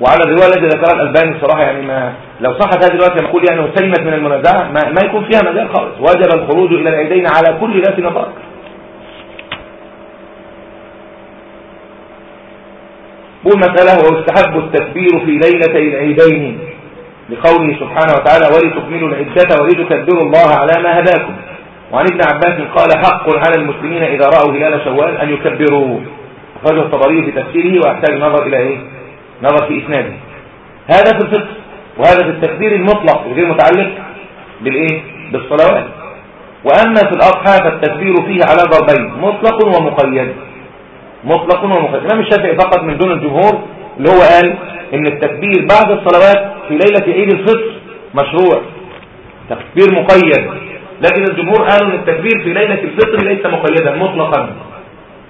وعلى الرواية التي ذكرها الألباني الصراحة يعني ما لو صحت هذه الرواية نقول يعني وسلمت من المنازعة ما, ما يكون فيها مجال خالص. وجب الخروج إلى العيدين على كل ذات نطاق والمسألة هو استحب التكبير في ليلتي العيدين لقوله سبحانه وتعالى ولتكملوا العدة ولتكبروا الله على ما هداكم وعن ابن عباس قال حق على المسلمين إذا رأوا هلال شوال أن يكبروا أخرجه الطبري في تفسيره ويحتاج نظر إلى إيه؟ نظر في إسناده. هذا في الفقه وهذا في التكبير المطلق الغير متعلق بالإيه؟ بالصلوات. وأما في الأضحى فالتكبير فيه على ضربين مطلق ومقيد. مطلق ومقيد. الإمام الشافعي فقط من دون الجمهور اللي هو قال إن التكبير بعد الصلوات في ليلة عيد الفطر مشروع. تكبير مقيد. لكن الجمهور قالوا إن التكبير في ليلة الفطر ليس مقيدا مطلقا.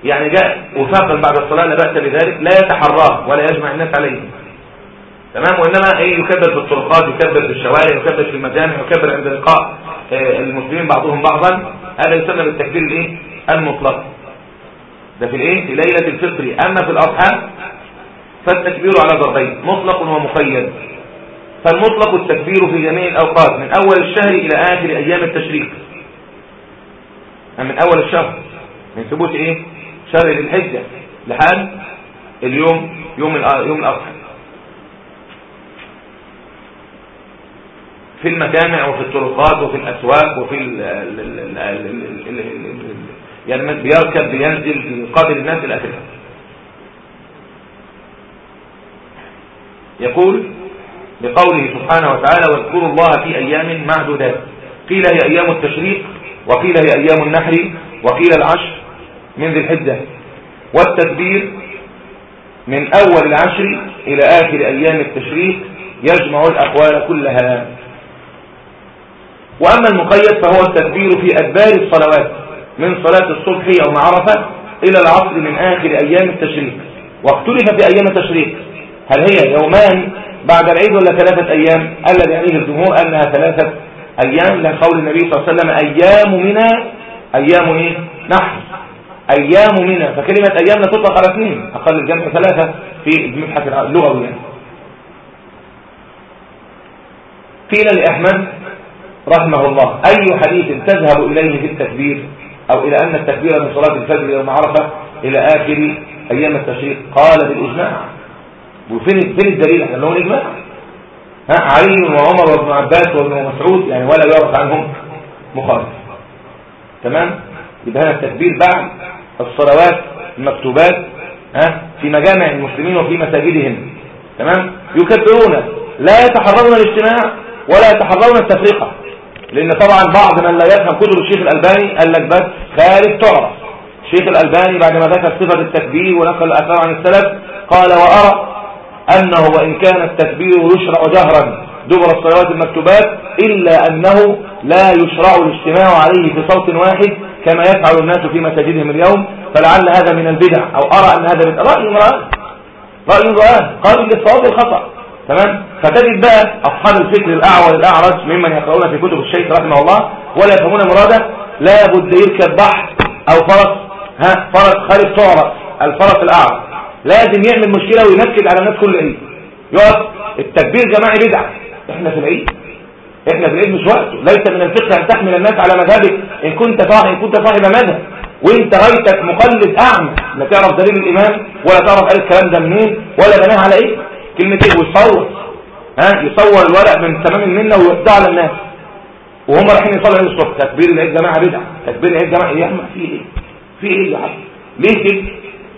يعني جاء وفاقا بعد الصلاة لا بأس بذلك لا يتحراه ولا يجمع الناس عليه. تمام؟ وإنما إيه يكبر في الطرقات يكبر في الشوارع يكبر في المجامع يكبر عند لقاء آه، المسلمين بعضهم بعضا. هذا يسمى بالتكبير الإيه؟ المطلق. ده في الإيه؟ في ليلة الفطر. أما في الأضحى فالتكبير على ضربين مطلق ومقيد فالمطلق التكبير في جميع الأوقات من أول الشهر إلى آخر أيام التشريق. من أول الشهر من ثبوت إيه شهر الحجة لحد اليوم يوم يوم الاضحى في المجامع وفي الطرقات وفي الاسواق وفي ال يعني بيركب بينزل بيقابل الناس اخره يقول بقوله سبحانه وتعالى واذكروا الله في أيام معدودات قيل هي أيام التشريق وقيل هي أيام النحر وقيل العشر من ذي الحجة والتدبير من أول العشر إلى آخر أيام التشريق يجمع الأقوال كلها. وأما المقيد فهو التدبير في أدبار الصلوات من صلاة الصبح يوم عرفة إلى العصر من آخر أيام التشريق. واختلف في أيام التشريق هل هي يومان بعد العيد ولا ثلاثة أيام؟ الذي يعنيه الجمهور أنها ثلاثة أيام لقول النبي صلى الله عليه وسلم أيام منى أيام إيه؟ أيام منى فكلمة أيام لا تطلق على اثنين أقل الجمع ثلاثة في المبحث اللغوي يعني. قيل لأحمد رحمه الله أي حديث تذهب إليه في التكبير أو إلى أن التكبير من صلاة الفجر يوم عرفة إلى آخر أيام التشريق؟ قال بالإجماع. وفين فين الدليل؟ إحنا لهم الإجماع ها علي وعمر وابن عباس وابن مسعود يعني ولا يعرف عنهم مخالف. تمام؟ يبقى هنا التكبير بعد الصلوات المكتوبات ها في مجامع المسلمين وفي مساجدهم. تمام؟ يكبرون. لا يتحررون الاجتماع ولا يتحررون التفرقة. لأن طبعا بعض من لا يفهم كتب الشيخ الألباني قال لك بس خارج تعرف. الشيخ الألباني بعد ما ذكر صفة التكبير ونقل الآثار عن السلف قال وأرى أنه وإن كان التكبير يشرع جهرا دبر الصلوات المكتوبات إلا أنه لا يشرع الاجتماع عليه في صوت واحد كما يفعل الناس في مساجدهم اليوم فلعل هذا من البدع أو أرى أن هذا من رأي رأي رأي رأي قال للصواب الخطأ. تمام؟ فتجد بقى أصحاب الفكر الأعور الأعرج ممن يقرؤون في كتب الشيخ رحمه الله ولا يفهمون مراده. لا بد يركب بحر أو فرس. ها؟ فرس خارج تعرف الفرس الأعرج لازم يعمل مشكلة وينكد على الناس كل عيد. يقف التكبير جماعي بدعة إحنا في العيد. إحنا مش وقته ليس من الفقه أن تحمل الناس على مذهبك. إن كنت صاحب إن كنت صاحب مذهب. وإنت غايتك مقلد أعمى. لا تعرف دليل الامام ولا تعرف قال الكلام ده منين ولا بناه على إيه. كلمتين ويصور. ها؟ يصور الورق من تمام المنة ويوزعه على الناس. وهم رايحين يصلوا عيد الصبح. تكبير العيد جماعة بدعة. تكبير العيد جماعة. إيه يا في إيه؟ في إيه يا حبيبي ليه كده؟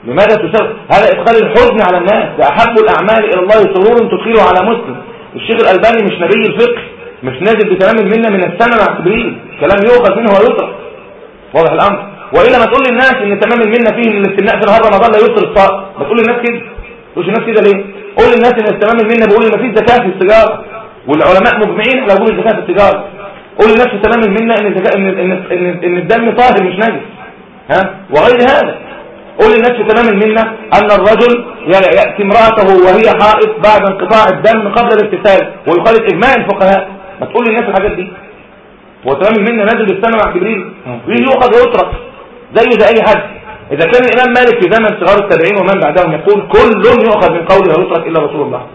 لماذا تسوي هذا إدخال الحزن على الناس. ده أحب الأعمال إلى الله سرور تدخله على مسلم. الشيخ الألباني مش نبي الفقه. مش نازل بتمام المنه من السماء مع جبريل. كلام يؤخذ منه ويترك واضح الأمر. وإلا ما تقول للناس إن تمام المنه فيه إن الاستثناء في نهار رمضان لا يفطر الصائم ما تقول للناس كده. تقولش الناس كده ليه؟ قول للناس إن التمام المنه بيقول إن مفيش زكاة في التجارة. والعلماء مجمعين على وجود الزكاه في التجارة. قول للناس في تمام المنه إن الزكاه ان ان ان, إن الدم طاهر مش نجس. ها؟ وغير هذا. قول للناس في تمام المنه أن الرجل يأتي امرأته وهي حائض بعد انقطاع الدم قبل الاغتسال ويخالف إجماع الفقهاء. ما تقول للناس الحاجات دي. هو تمام المنه نازل بالسنه مع جبريل. ويجي يؤخذ ويترك زيه زي أي حد. إذا كان الإمام مالك في زمن صغار التابعين ومن بعدهم يقول كل يؤخذ من قوله ويترك إلا رسول الله.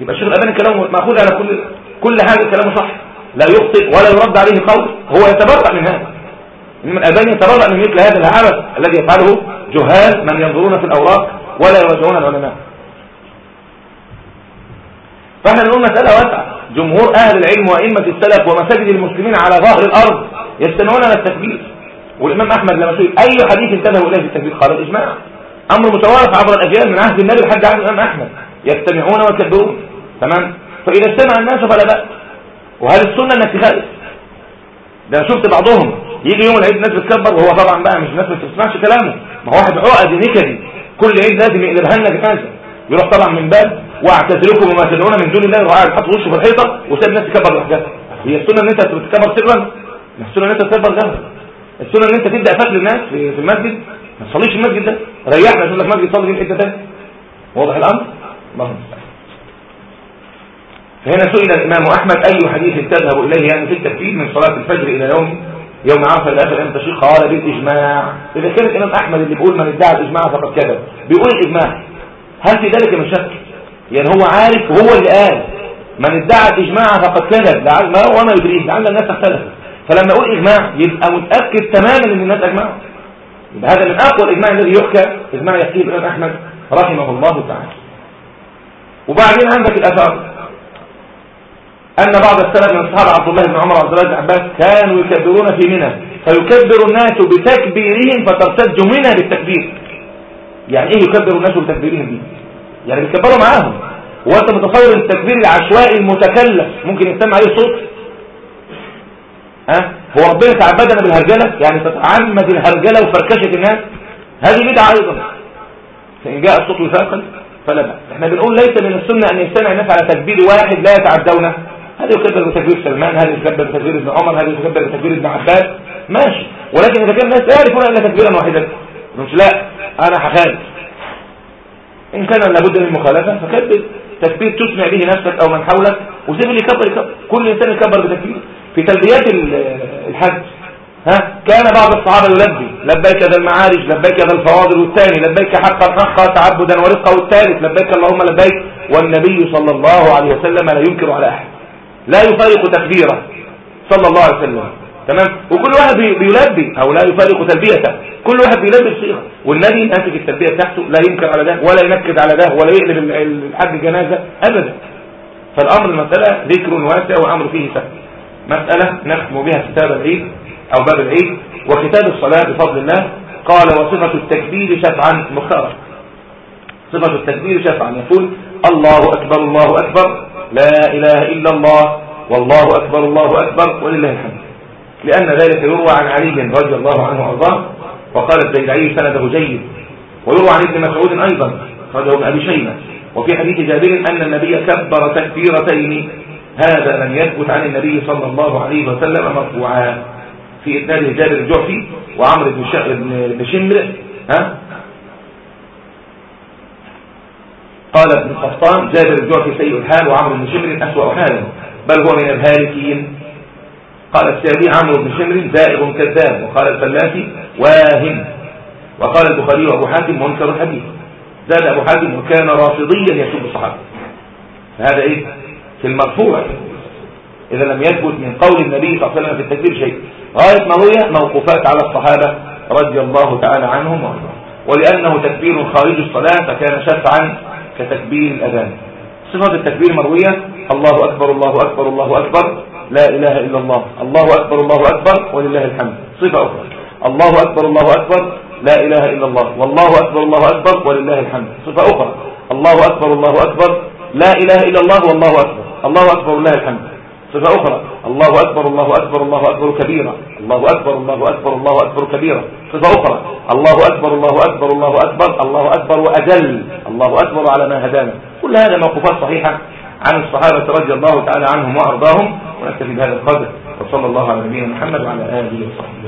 يبقى الشيخ الألباني كلامه مأخوذ على كل كل حاجة كلامه صح. لا يخطئ ولا يرد عليه قول. هو يتبرأ من هذا. إنما الألباني يتبرأ من مثل هذا العبث الذي يفعله جهال من ينظرون في الأوراق ولا يراجعون العلماء. فإحنا نقول مسألة واسعة جمهور أهل العلم وأئمة السلف ومساجد المسلمين على ظهر الأرض يستمعون على التكبير. والإمام أحمد لما سئل أي حديث انتبهوا إليه في التكبير؟ قال الإجماع. أمر متوارث عبر الأجيال من عهد النبي لحد عهد الإمام أحمد. يستمعون ويكبرون تمام؟ فإذا استمع الناس فلا بأس. وهل السنة انك تخالف ده أنا شفت بعضهم يجي يوم العيد الناس بتكبر وهو طبعا بقى مش الناس ما بتسمعش كلامه. ما هو واحد عقد نكدي كل عيد لازم يقلبها لنا هذا يروح طبعا من باب واعتزلكم وما تدعون من دون الله وقاعد حاطط وشه في الحيطه وساب الناس تكبر لوحدها هي السنة إن أنت تكبر سرا. السنة إن أنت تكبر جهرا السنة إن أنت تبدأ فتح للناس في المسجد. ما تصليش المسجد ده. ريحنا يقول لك مسجد صلي في حتة ثانية واضح الأمر؟ الله. فهنا سئل الإمام أحمد أي حديث تذهب إليه يعني في التكفير من صلاة الفجر إلى يوم يوم عرفه إلى آخر إمتى شيخ قال بالإجماع. إذا كان الإمام أحمد اللي بيقول من ادعى الإجماع فقد كذب. بيقول الإجماع. هل في ذلك شك يعني هو عارف وهو اللي قال. من ادعى الاجماع فقد كذب. لعل ما هو ما يدريه لعل الناس اختلفت فلما أقول إجماع يبقى متأكد تماما إن الناس أجمعوا. يبقى هذا من أقوى الإجماع الذي يحكى إجماع يحكيه الإمام أحمد رحمه الله تعالى. وبعدين عندك الاثار أن بعض السلف من أصحاب عبد الله بن عمر وعبد الله بن عباس كانوا يكبرون في منى. فيكبر الناس بتكبيرهم فترتد منى بالتكبير. يعني إيه يكبر الناس بتكبيرهم دي؟ يعني بيكبروا معاهم. وأنت متصور التكبير العشوائي المتكلف. ممكن يسمع عليه صوت. ها؟ هو ربنا تعبدنا بالهرجلة. يعني تتعمد الهرجلة وفركشة الناس. هذه بدعة أيضا. فإن جاء الصوت يثاقل فلا بأس. إحنا بنقول ليس من السنة أن يجتمع الناس على تكبير واحد لا يتعدونه. هذا يكبر بتكبير سلمان هذا يكبر بتكبير ابن عمر هذا يكبر بتكبير ابن عباس. ماشي. ولكن إذا كان الناس يعرفون إلا تكبيرا واحدا. مش لا. أنا هخالف إن كان لابد من مخالفة فكبر تكبير تسمع به نفسك أو من حولك؟ وسيب اللي يكبر يكبر كل إنسان يكبر بتكبير. في تلبيات الحج ها؟ كان بعض الصحابة يلبي لبيك ذا المعارج لبيك ذا الفواضل والثاني لبيك حقا حقا تعبدا ورقا والثالث لبيك اللهم لبيك والنبي صلى الله عليه وسلم لا ينكر على أحد. لا يفارق تكبيره صلى الله عليه وسلم. تمام؟ وكل واحد بيلبي أو لا يفارق تلبيته. كل واحد بيلبي بصيغه والنبي ماسك التلبية بتاعته لا ينكر على ده ولا ينكد على ده ولا يقلب الحج جنازة ابدا. فالأمر المسألة ذكر واسع والامر فيه سهل. مسألة نختم بها كتاب العيد أو باب العيد. وكتاب الصلاة بفضل الله. قال وصفة التكبير شفعا مختارة. صفة التكبير شفعا. يقول الله أكبر الله أكبر. لا إله إلا الله. والله أكبر الله أكبر. ولله الحمد. لأن ذلك يروى عن علي رضي الله عنه وأرضاه وقال الزيدعي سنده جيد. ويروى عن ابن مسعود أيضا ابن أبي شيبة. وفي حديث جابر أن النبي كبر تكبيرتين. هذا لم يثبت عن النبي صلى الله عليه وسلم مرفوعا. في إسناده جابر الجعفي وعمرو بن شمر. ها؟ قال ابن قفطان جابر الجعفي سيء الحال وعمرو بن شمر أسوأ حالا بل هو من الهالكين. قال السيدي عمرو بن شمر زائغ كذاب وقال الفلاسي واهم. وقال البخاري وأبو حاتم منكر الحديث. زاد أبو حاتم وكان رافضيا يسب الصحابة. هذا إيه؟ في المرفوع. إذا لم يثبت من قول النبي صلى الله عليه وسلم في التكبير شيء. غاية ما هي موقوفات على الصحابة رضي الله تعالى عنهم وأرضاهم. ولأنه تكبير خارج الصلاة فكان شفعا كتكبير الأذان. صفة التكبير مروية الله أكبر الله أكبر الله أكبر. لا إله إلا الله الله أكبر الله أكبر ولله الحمد صفة أخرى الله أكبر الله أكبر لا إله إلا الله والله أكبر الله أكبر ولله الحمد صفة أخرى الله أكبر الله أكبر لا إله إلا الله والله أكبر الله أكبر ولله الحمد صفة أخرى الله أكبر الله أكبر الله أكبر كبيرا الله أكبر الله أكبر الله أكبر كبيرا صفة أخرى الله أكبر الله أكبر الله أكبر الله أكبر وأجل الله أكبر على ما هدانا كل هذا موقفات صحيحة عن الصحابة رضي الله تعالى عنهم وأرضاهم ونكتفي بهذا القدر وصلى الله على نبينا محمد وعلى آله وصحبه.